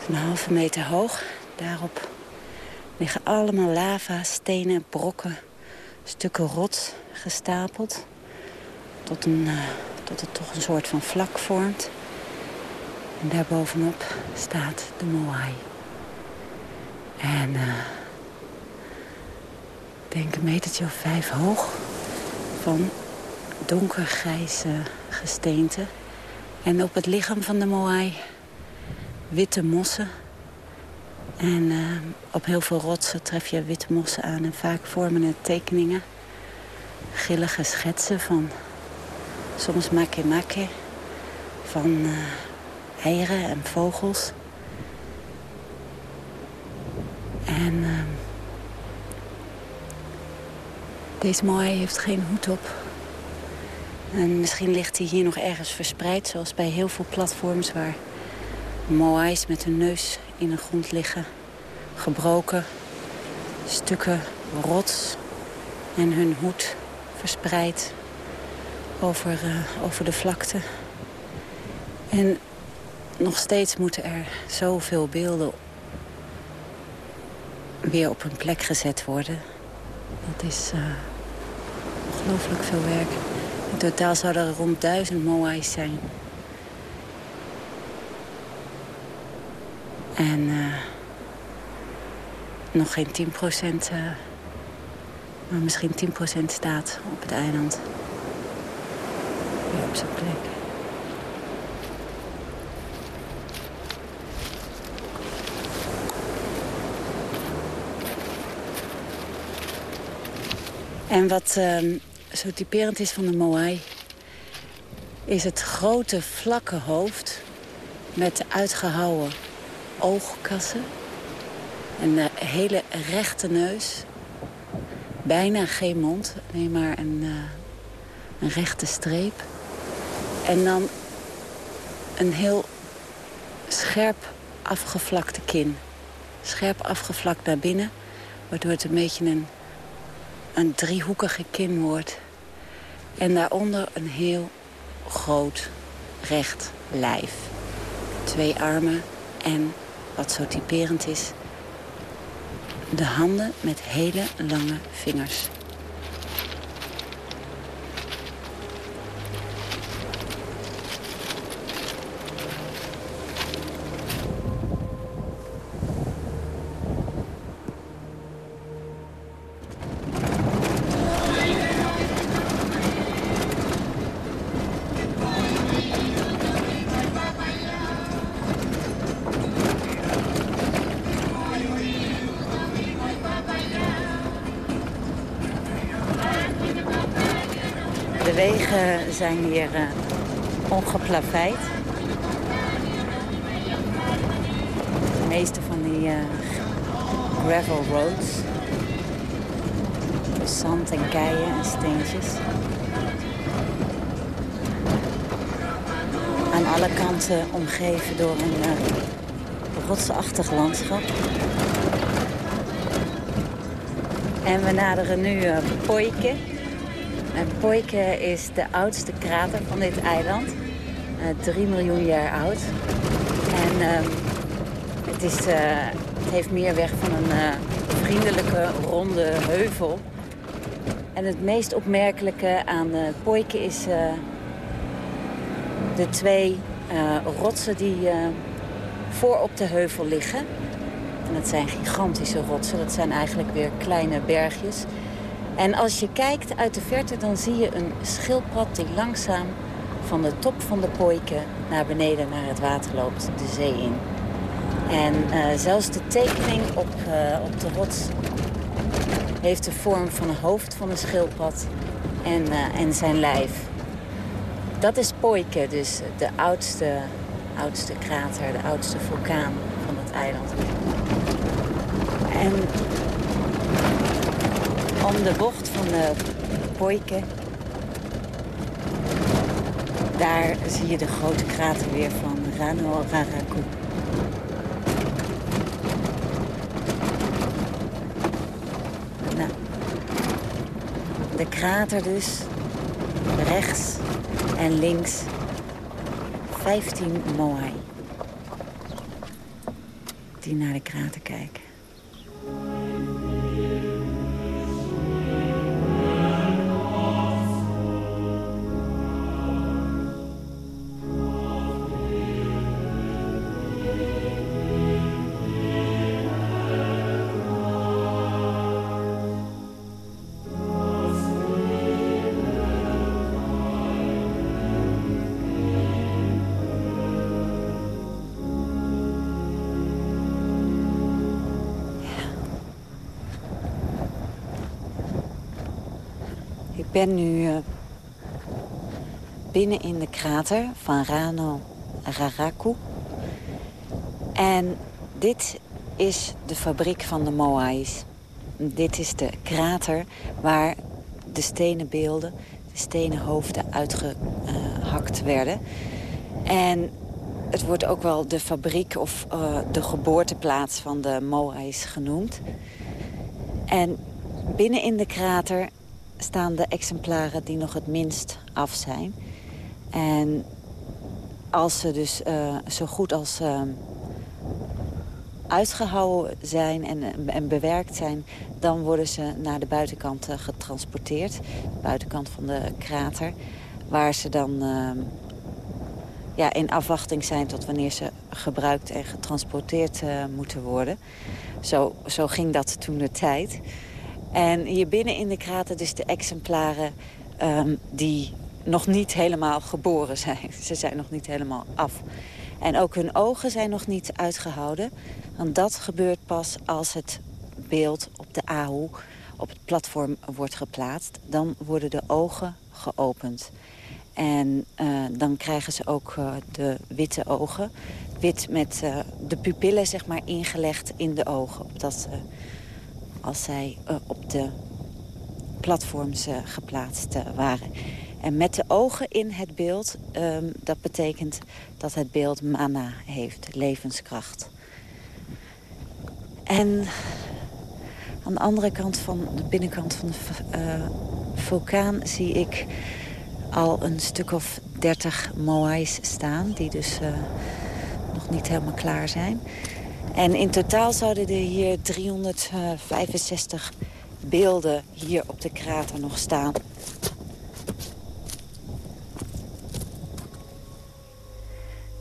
is een halve meter hoog. Daarop liggen allemaal lava, stenen, brokken, stukken rot gestapeld. Tot, een, uh, tot het toch een soort van vlak vormt. En daarbovenop staat de Moai. En uh, ik denk een metertje of vijf hoog. Van donkergrijze gesteente. En op het lichaam van de Moai witte mossen en uh, op heel veel rotsen tref je witte mossen aan. En vaak vormen het tekeningen. Gillige schetsen van soms make-make. Van uh, eieren en vogels. En uh, deze moai heeft geen hoed op. En misschien ligt hij hier nog ergens verspreid, zoals bij heel veel platforms waar moais met hun neus in de grond liggen. Gebroken stukken rots en hun hoed verspreid over, uh, over de vlakte. En nog steeds moeten er zoveel beelden weer op hun plek gezet worden. Dat is uh, ongelooflijk veel werk. Totaal zouden er rond duizend moais zijn. En uh, nog geen 10 procent, uh, maar misschien 10 procent staat op het eiland. Weer op zijn plek. En wat uh, zo typerend is van de Moai... is het grote vlakke hoofd met uitgehouwen oogkassen... en een hele rechte neus. Bijna geen mond, nee maar een, uh, een rechte streep. En dan een heel scherp afgevlakte kin. Scherp afgevlakt naar binnen, waardoor het een beetje een een driehoekige kin wordt. En daaronder een heel groot recht lijf. Twee armen en, wat zo typerend is... de handen met hele lange vingers. Zijn hier uh, ongeplaveid. De meeste van die uh, gravel roads. Dus zand en keien en steentjes. Aan alle kanten omgeven door een uh, rotsachtig landschap. En we naderen nu uh, Poike. Poike is de oudste krater van dit eiland. Uh, drie miljoen jaar oud. En uh, het, is, uh, het heeft meer weg van een uh, vriendelijke, ronde heuvel. En het meest opmerkelijke aan Poike is de twee rotsen die voor op de heuvel liggen. En dat zijn gigantische rotsen. Dat zijn eigenlijk weer kleine bergjes. En als je kijkt uit de verte, dan zie je een schildpad die langzaam van de top van de Poike naar beneden naar het water loopt, de zee in. En uh, zelfs de tekening op, uh, op de rots heeft de vorm van een hoofd van een schildpad en, uh, en zijn lijf. Dat is Poike, dus de oudste, oudste krater, de oudste vulkaan van het eiland. En om de bocht van de Poike. Daar zie je de grote krater weer van Rano Raraku. Nou, de krater dus, rechts en links 15 moai die naar de krater kijken. Ben nu uh, binnen in de krater van Rano Raraku. En dit is de fabriek van de Moais. Dit is de krater waar de stenen beelden, de stenen hoofden uitgehakt werden. En het wordt ook wel de fabriek of uh, de geboorteplaats van de Moais genoemd. En binnen in de krater staan de exemplaren die nog het minst af zijn. En als ze dus zo goed als ehm, uitgehouden zijn en, en bewerkt zijn... dan worden ze naar de buitenkant getransporteerd. De buitenkant van de krater. Waar ze dan ehm, ja, in afwachting zijn tot wanneer ze gebruikt en getransporteerd moeten worden. Zo, zo ging dat toen de tijd. En hier binnen in de krater dus de exemplaren um, die nog niet helemaal geboren zijn. (laughs) Ze zijn nog niet helemaal af. En ook hun ogen zijn nog niet uitgehouden. Want dat gebeurt pas als het beeld op de AHU op het platform wordt geplaatst. Dan worden de ogen geopend. En uh, dan krijgen ze ook uh, de witte ogen. Wit met uh, de pupillen zeg maar, ingelegd in de ogen. Opdat als zij op de platforms geplaatst waren. En met de ogen in het beeld, um, dat betekent dat het beeld mana heeft, levenskracht. En aan de andere kant van de binnenkant van de vulkaan zie ik al een stuk of dertig moais staan... die dus nog niet helemaal klaar zijn. En in totaal zouden er hier 365 beelden hier op de krater nog staan.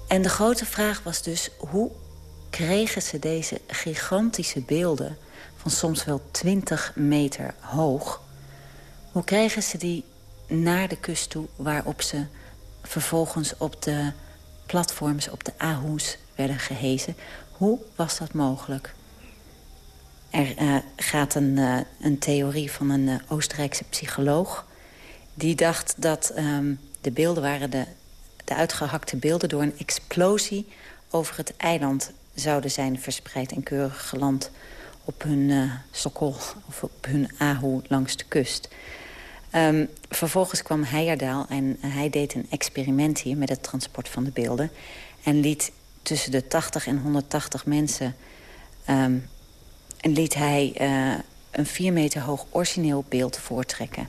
En de grote vraag was dus, hoe kregen ze deze gigantische beelden... van soms wel 20 meter hoog... hoe kregen ze die naar de kust toe... waarop ze vervolgens op de platforms, op de AHOE's werden gehezen. Hoe was dat mogelijk? Er uh, gaat een, uh, een, theorie van een uh, Oostenrijkse psycholoog... die dacht dat um, de beelden waren de de uitgehakte beelden door een explosie over het eiland zouden zijn verspreid en keurig geland op hun sokkel of op hun ahu langs de kust. Um, vervolgens kwam Heijerdaal en hij deed een experiment hier met het transport van de beelden. En liet tussen de 80 en 180 mensen um, en liet hij uh, een 4 meter hoog origineel beeld voortrekken.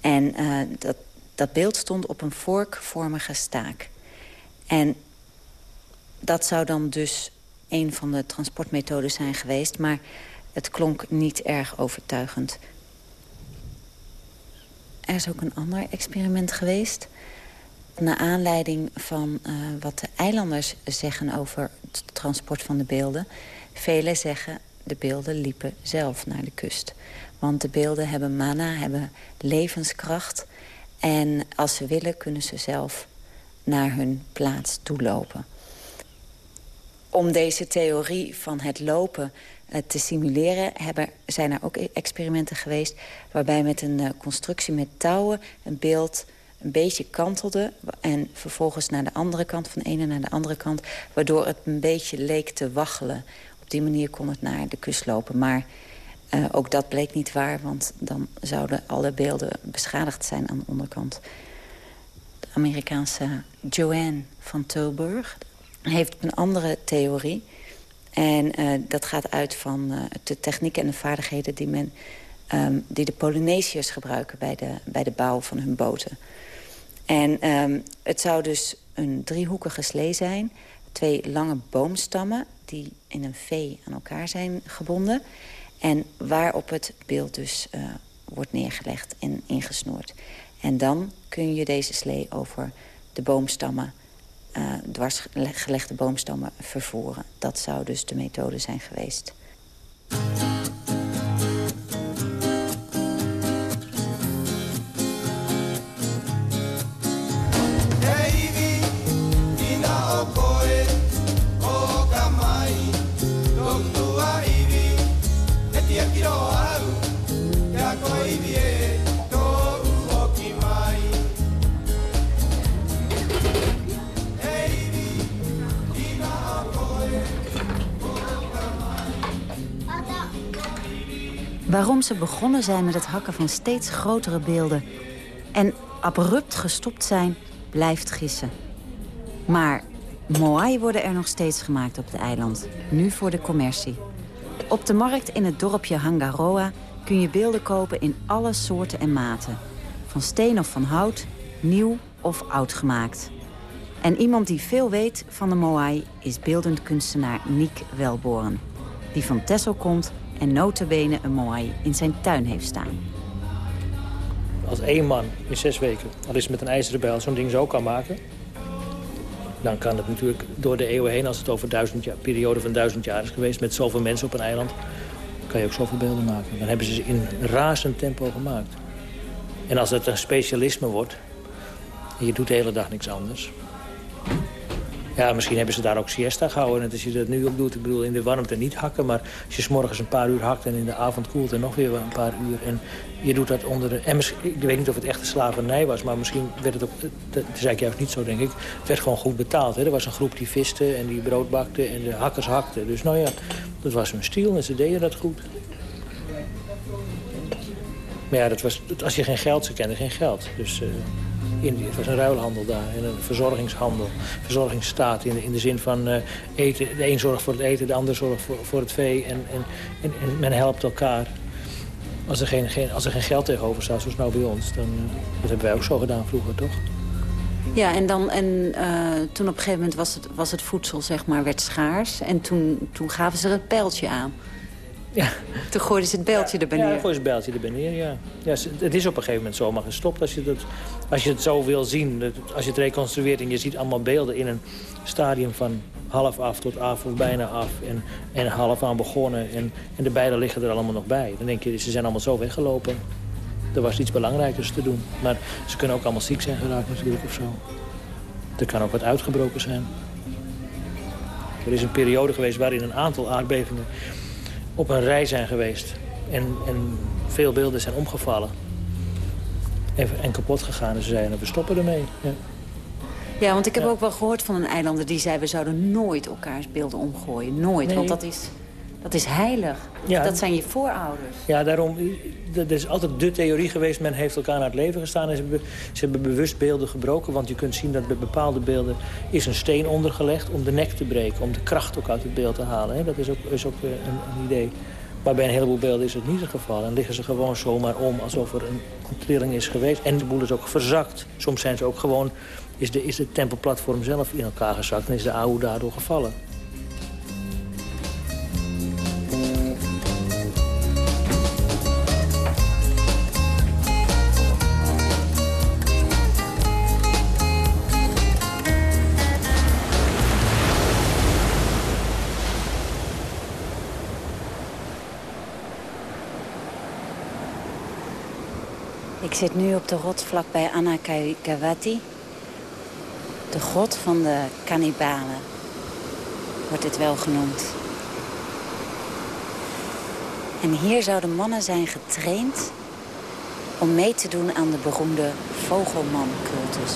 En uh, dat, dat beeld stond op een vorkvormige staak. En dat zou dan dus een van de transportmethoden zijn geweest... maar het klonk niet erg overtuigend. Er is ook een ander experiment geweest. Naar aanleiding van uh, wat de eilanders zeggen over het transport van de beelden. Velen zeggen de beelden liepen zelf naar de kust. Want de beelden hebben mana, hebben levenskracht... En als ze willen, kunnen ze zelf naar hun plaats toelopen. Om deze theorie van het lopen uh, te simuleren... Hebben, zijn er ook e- experimenten geweest... waarbij met een uh, constructie met touwen een beeld een beetje kantelde... en vervolgens naar de andere kant, van de ene naar de andere kant... waardoor het een beetje leek te waggelen. Op die manier kon het naar de kust lopen. Maar uh, ook dat bleek niet waar, want dan zouden alle beelden beschadigd zijn aan de onderkant. De Amerikaanse Joanne van Tilburg heeft een andere theorie. En uh, dat gaat uit van uh, de technieken en de vaardigheden die, men, um, die de Polynesiërs gebruiken bij de, bij de bouw van hun boten. En um, het zou dus een driehoekige slee zijn. Twee lange boomstammen die in een V aan elkaar zijn gebonden. En waarop het beeld dus uh, wordt neergelegd en ingesnoerd. En dan kun je deze slee over de boomstammen, uh, dwarsgelegde boomstammen vervoeren. Dat zou dus de methode zijn geweest. Waarom ze begonnen zijn met het hakken van steeds grotere beelden... en abrupt gestopt zijn, blijft gissen. Maar moai worden er nog steeds gemaakt op het eiland. Nu voor de commercie. Op de markt in het dorpje Hangaroa kun je beelden kopen in alle soorten en maten. Van steen of van hout, nieuw of oud gemaakt. En iemand die veel weet van de Moai is beeldend kunstenaar Niek Welboren. Die van Tessel komt en notabene een Moai in zijn tuin heeft staan.
Als één man in zes weken, al is met een ijzeren bijl, zo'n ding zo kan maken... dan kan het natuurlijk door de eeuwen heen, als het over duizend jaar, periode van duizend jaar is geweest... met zoveel mensen op een eiland, kan je ook zoveel beelden maken. Dan hebben ze ze in razend tempo gemaakt. En als het een specialisme wordt, je doet de hele dag niks anders... Ja, misschien hebben ze daar ook siesta gehouden. En als je dat nu ook doet, ik bedoel, in de warmte niet hakken... maar als je s morgens een paar uur hakt en in de avond koelt en nog weer een paar uur... en je doet dat onder de... En ik weet niet of het echt slavernij was, maar misschien werd het ook... Dat is eigenlijk juist niet zo, denk ik. Het werd gewoon goed betaald. Hè? Er was een groep die viste en die brood bakte en de hakkers hakten. Dus nou ja, dat was hun stiel en ze deden dat goed. Maar ja, dat was, als je geen geld, ze kenden geen geld. Dus... Uh, Indië. Het was een ruilhandel daar en een verzorgingshandel. Verzorgingsstaat in de, in de zin van uh, eten. De een zorgt voor het eten, de ander zorgt voor, voor het vee. En, en, en, en men helpt elkaar. Als er geen, geen, als er geen geld tegenover staat, zoals nou bij ons... dan uh, dat hebben wij ook zo gedaan vroeger, toch?
Ja, en, dan, en uh, toen op een gegeven moment was het, was het voedsel, zeg maar, werd schaars. En toen, toen gaven ze er een pijltje aan. Ja. Toen gooiden ze het beltje
ja,
erbij neer.
Ja, gooiden ze het beltje erbij neer, ja. ja. Het is op een gegeven moment zomaar gestopt als je, dat, als je het zo wil zien. Als je het reconstrueert en je ziet allemaal beelden in een stadium van half af tot af of bijna af. En, en half aan begonnen en, en de beide liggen er allemaal nog bij. Dan denk je, ze zijn allemaal zo weggelopen. Er was iets belangrijkers te doen. Maar ze kunnen ook allemaal ziek zijn geraakt natuurlijk of zo. Er kan ook wat uitgebroken zijn. Er is een periode geweest waarin een aantal aardbevingen op een rij zijn geweest. En, en veel beelden zijn omgevallen. En, en kapot gegaan. En ze zeiden, we stoppen ermee. Ja.
Ja, want ik heb ook wel gehoord van een eilander die zei... we zouden nooit elkaars beelden omgooien. Nooit,
Nee.
want dat is, dat is heilig.
Ja.
Dat zijn je voorouders.
Ja, daarom, dat is altijd de theorie geweest. Men heeft elkaar naar het leven gestaan en ze hebben, ze hebben bewust beelden gebroken. Want je kunt zien dat bij bepaalde beelden is een steen ondergelegd om de nek te breken. Om de kracht ook uit het beeld te halen. Hè. Dat is ook, is ook eh, een, een idee. Maar bij een heleboel beelden is het niet het geval. En liggen ze gewoon zomaar om alsof er een, een trilling is geweest. En de boel is ook verzakt. Soms zijn ze ook gewoon, is de, is de tempelplatform zelf in elkaar gezakt. En is de oude daardoor gevallen.
Zit nu op de rots vlakbij Anakawati. De grot van de kannibalen. Wordt dit wel genoemd. En hier zouden mannen zijn getraind... om mee te doen aan de beroemde vogelman-cultus.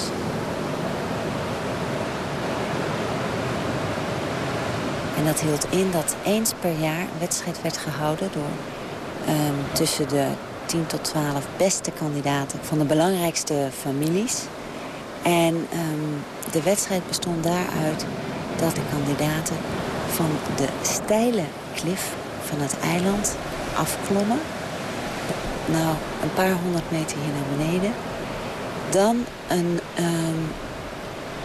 En dat hield in dat eens per jaar een wedstrijd werd gehouden... door ehm, tussen de 10 tot 12 beste kandidaten van de belangrijkste families. En ehm, de wedstrijd bestond daaruit dat de kandidaten van de steile klif van het eiland afklommen. Nou, een paar honderd meter hier naar beneden. Dan een ehm,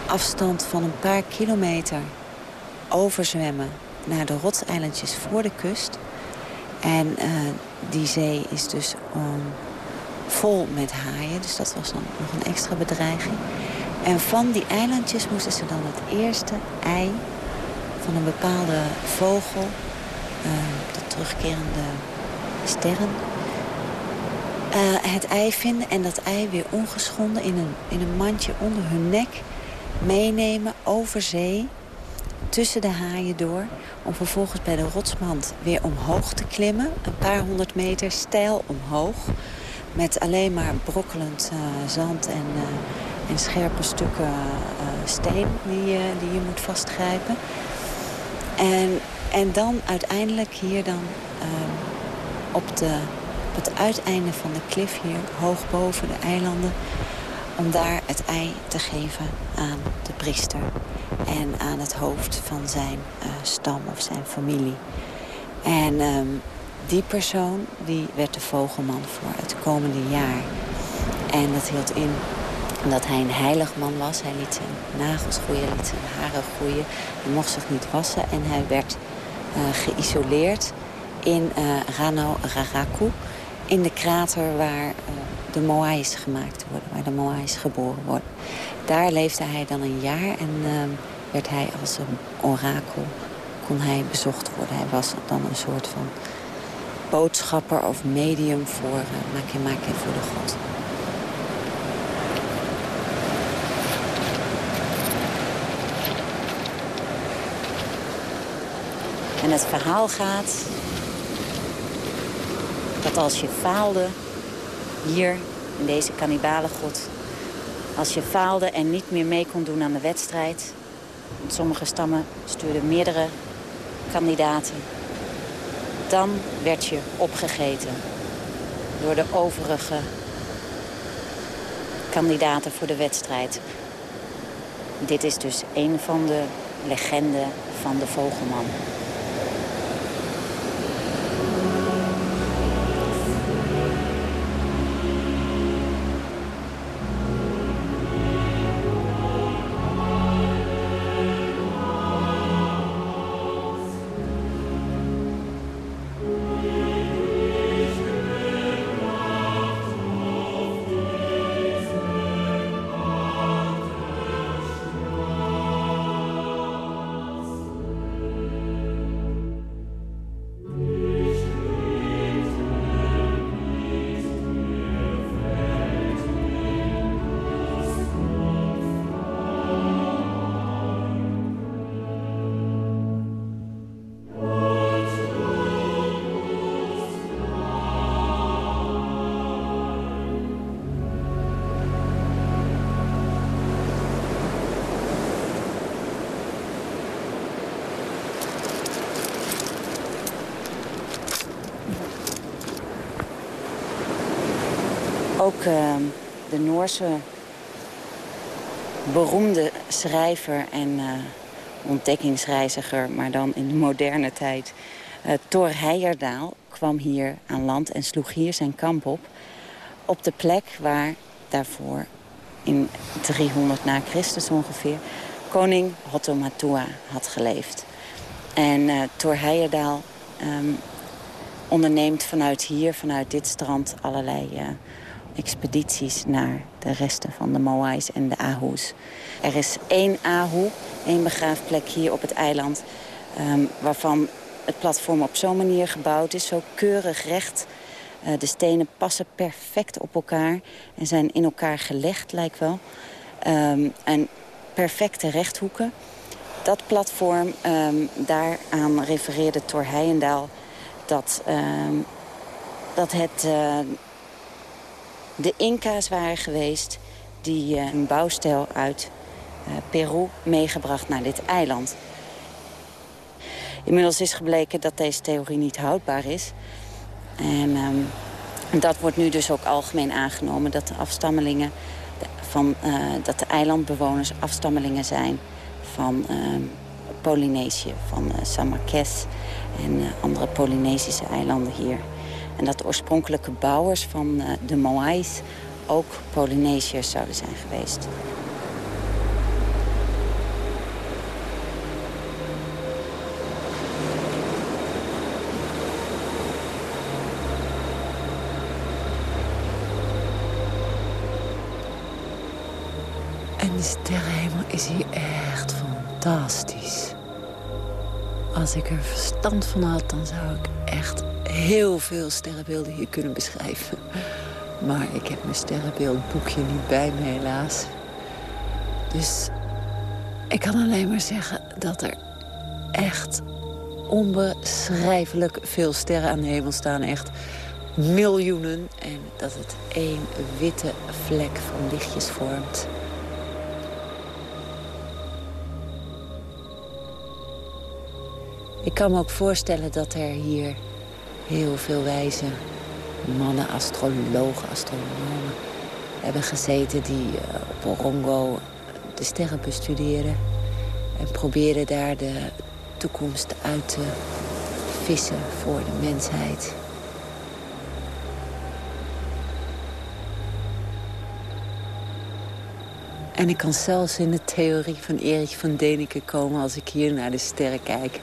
afstand van een paar kilometer overzwemmen naar de rotseilandjes voor de kust. En eh, die zee is dus um, vol met haaien. Dus dat was dan nog een extra bedreiging. En van die eilandjes moesten ze dan het eerste ei van een bepaalde vogel... Uh, de terugkerende sterren... Uh, het ei vinden en dat ei weer ongeschonden in een, in een mandje onder hun nek... meenemen over zee tussen de haaien door... om vervolgens bij de rotsmand weer omhoog te klimmen. Een paar honderd meter stijl omhoog. Met alleen maar brokkelend uh, zand en, uh, en scherpe stukken uh, steen die, je, die je moet vastgrijpen. En, en dan uiteindelijk hier dan op, de, op het uiteinde van de klif hier... hoog boven de eilanden om daar het ei te geven aan de priester en aan het hoofd van zijn uh, stam of zijn familie. En um, die persoon die werd de vogelman voor het komende jaar. En dat hield in dat hij een heilig man was. Hij liet zijn nagels groeien, liet zijn haren groeien. Hij mocht zich niet wassen en hij werd uh, geïsoleerd in uh, Rano Raraku. In de krater waar de Moais gemaakt worden, waar de Moais geboren worden. Daar leefde hij dan een jaar en werd hij als een orakel, kon hij bezocht worden. Hij was dan een soort van boodschapper of medium voor uh, Makemake, voor de god. En het verhaal gaat dat als je faalde hier in deze kannibalengod... als je faalde en niet meer mee kon doen aan de wedstrijd... sommige stammen stuurden meerdere kandidaten... dan werd je opgegeten door de overige kandidaten voor de wedstrijd. Dit is dus een van de legenden van de vogelman. Ook uh, de Noorse beroemde schrijver en uh, ontdekkingsreiziger... maar dan in de moderne tijd, uh, Thor Heyerdahl kwam hier aan land en sloeg hier zijn kamp op. Op de plek waar daarvoor in 300 na Christus ongeveer... koning Hotomatua had geleefd. En uh, Thor Heyerdahl um, onderneemt vanuit hier, vanuit dit strand... allerlei expedities naar de resten van de Moais en de Ahoes. Er is één Ahu, één begraafplek hier op het eiland... Um, waarvan het platform op zo'n manier gebouwd is, zo keurig recht. Uh, de stenen passen perfect op elkaar en zijn in elkaar gelegd, lijkt wel. Um, en perfecte rechthoeken. Dat platform, um, daaraan refereerde Thor Heijendaal... dat, dat het... Uh, de Inca's waren geweest die uh, een bouwstijl uit uh, Peru meegebracht naar dit eiland. Inmiddels is gebleken dat deze theorie niet houdbaar is. En um, dat wordt nu dus ook algemeen aangenomen... dat de afstammelingen van uh, dat de eilandbewoners afstammelingen zijn van uh, Polynesië, van uh, San Marques en andere Polynesische eilanden hier. En dat de oorspronkelijke bouwers van de Moais ook Polynesiërs zouden zijn geweest.
En de sterrenhemel is hier echt fantastisch. Als ik er verstand van had, dan zou ik echt heel veel sterrenbeelden hier kunnen beschrijven. Maar ik heb mijn sterrenbeeldboekje niet bij me, helaas. Dus ik kan alleen maar zeggen dat er echt onbeschrijfelijk veel sterren aan de hemel staan. Echt miljoenen. En dat het één witte vlek van lichtjes vormt. Ik kan me ook voorstellen dat er hier heel veel wijze mannen, astrologen, astronomen hebben gezeten... die uh, op Orongo de sterren bestuderen en proberen daar de toekomst uit te vissen voor de mensheid.
En ik kan zelfs in de theorie van Erich van Däniken komen... als ik hier naar de sterren kijk.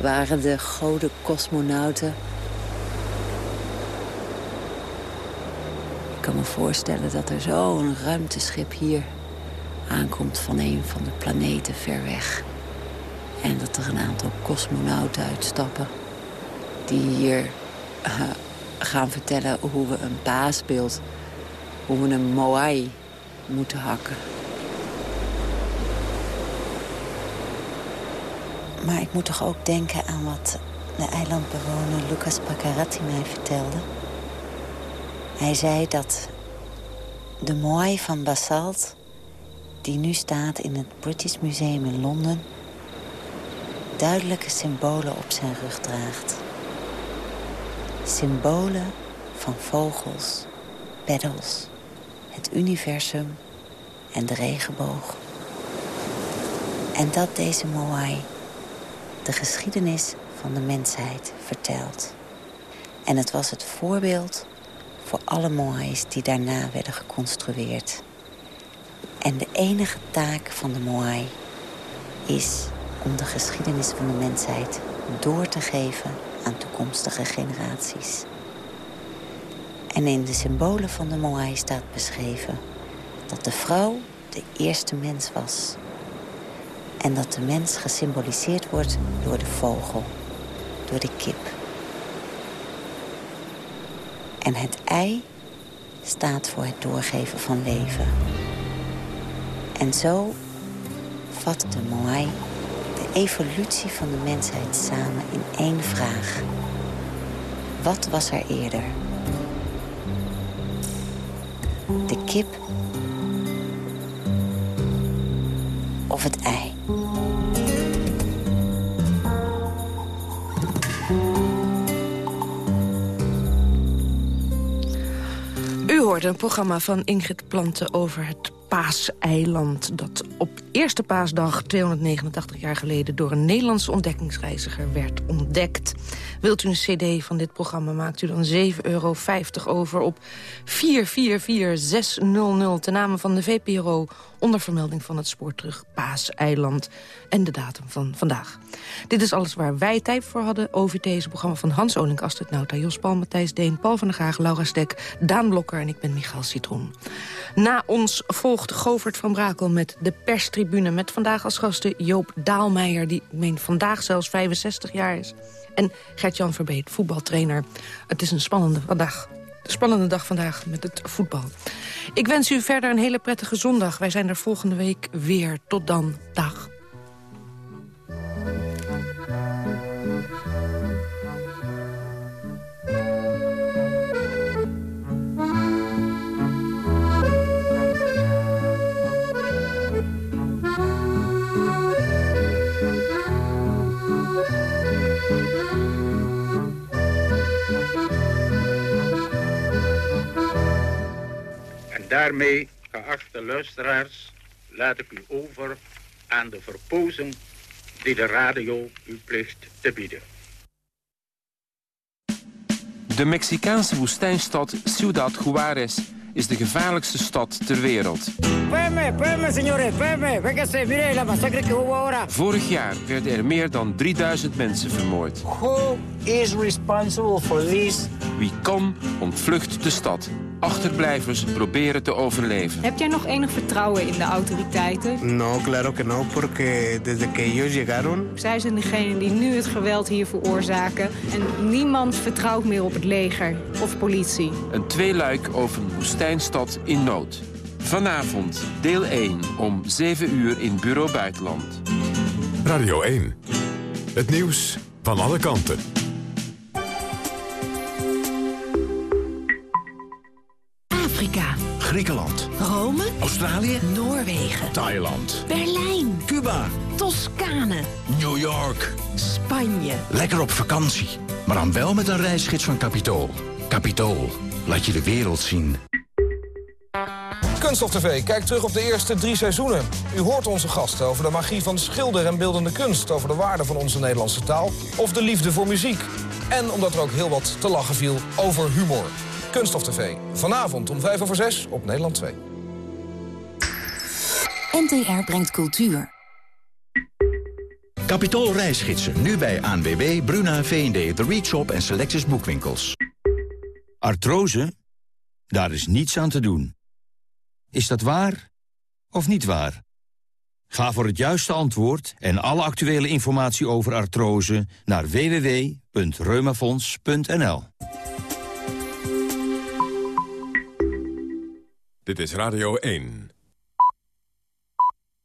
Waren de goden cosmonauten... kan me voorstellen dat er zo'n ruimteschip hier aankomt... van een van de planeten ver weg. En dat er een aantal cosmonauten uitstappen... die hier uh, gaan vertellen hoe we een paasbeeld... hoe we een moai moeten hakken. Maar ik moet toch ook denken aan wat de eilandbewoner Lucas Paccaratti mij vertelde. Hij zei dat de moai van basalt... die nu staat in het British Museum in Londen... duidelijke symbolen op zijn rug draagt. Symbolen van vogels, peddels, het universum en de regenboog. En dat deze moai de geschiedenis van de mensheid vertelt. En het was het voorbeeld voor alle moais die daarna werden geconstrueerd. En de enige taak van de moai is om de geschiedenis van de mensheid door te geven aan toekomstige generaties. En in de symbolen van de moai staat beschreven dat de vrouw de eerste mens was. En dat de mens gesymboliseerd wordt door de vogel, door de kip. En het ei staat voor het doorgeven van leven. En zo vat de Moai de evolutie van de mensheid samen in één vraag. Wat was er eerder? De kip of het ei?
Een programma van Ingrid Planten over het Paaseiland... dat op eerste paasdag 289 jaar geleden... door een Nederlandse ontdekkingsreiziger werd ontdekt. Wilt u een cd van dit programma, maakt u dan 7,50 euro over op 444600... ten name van de VPRO onder vermelding van het spoor terug Paaseiland en de datum van vandaag. Dit is alles waar wij tijd voor hadden. over deze programma van Hans Olink, Astrid Nauta, Jos Paul, Matthijs Deen, Paul van der Graag, Laura Stek, Daan Blokker en ik ben Michael Citroen. Na ons volgt Govert van Brakel met de perstribune... met vandaag als gasten Joop Daalmeijer, die meen vandaag zelfs 65 jaar is. En Gert-Jan Verbeet, voetbaltrainer. Het is een spannende dag spannende dag vandaag met het voetbal. Ik wens u verder een hele prettige zondag. Wij zijn er volgende week weer. Tot dan. Dag.
Daarmee, geachte luisteraars, laat ik u over aan de verpozing die de radio u plicht te bieden.
De Mexicaanse woestijnstad Ciudad Juárez is de gevaarlijkste stad ter wereld. Vorig jaar werden er meer dan 3000 mensen vermoord.
Who is responsible for this?
Wie kan, ontvlucht de stad. Achterblijvers proberen te overleven.
Heb jij nog enig vertrouwen in de autoriteiten?
No, claro que no, porque desde que ellos llegaron...
Zij zijn degene die nu het geweld hier veroorzaken. En niemand vertrouwt meer op het leger of politie.
Een tweeluik over een woestijnstad in nood. Vanavond, deel 1, om 7 uur in Bureau Buitenland.
Radio 1. Het nieuws van alle kanten.
Griekenland.
Rome.
Australië.
Noorwegen.
Thailand.
Berlijn.
Cuba.
Toscane.
New York.
Spanje.
Lekker op vakantie. Maar dan wel met een reisgids van Capitool. Capitool. Laat je de wereld zien.
Kunststof TV kijkt terug op de eerste drie seizoenen. U hoort onze gasten over de magie van schilder en beeldende kunst... over de waarde van onze Nederlandse taal of de liefde voor muziek. En omdat er ook heel wat te lachen viel over humor. Kunststof TV, vanavond om vijf over zes op Nederland 2.
NTR brengt cultuur.
Capitool reisgidsen, nu bij ANWB, Bruna, V&D, The Reach Shop en Selectus Boekwinkels.
Artrose? Daar is niets aan te doen. Is dat waar of niet waar? Ga voor het juiste antwoord en alle actuele informatie over artrose naar www.reumafonds.nl.
Dit is Radio 1.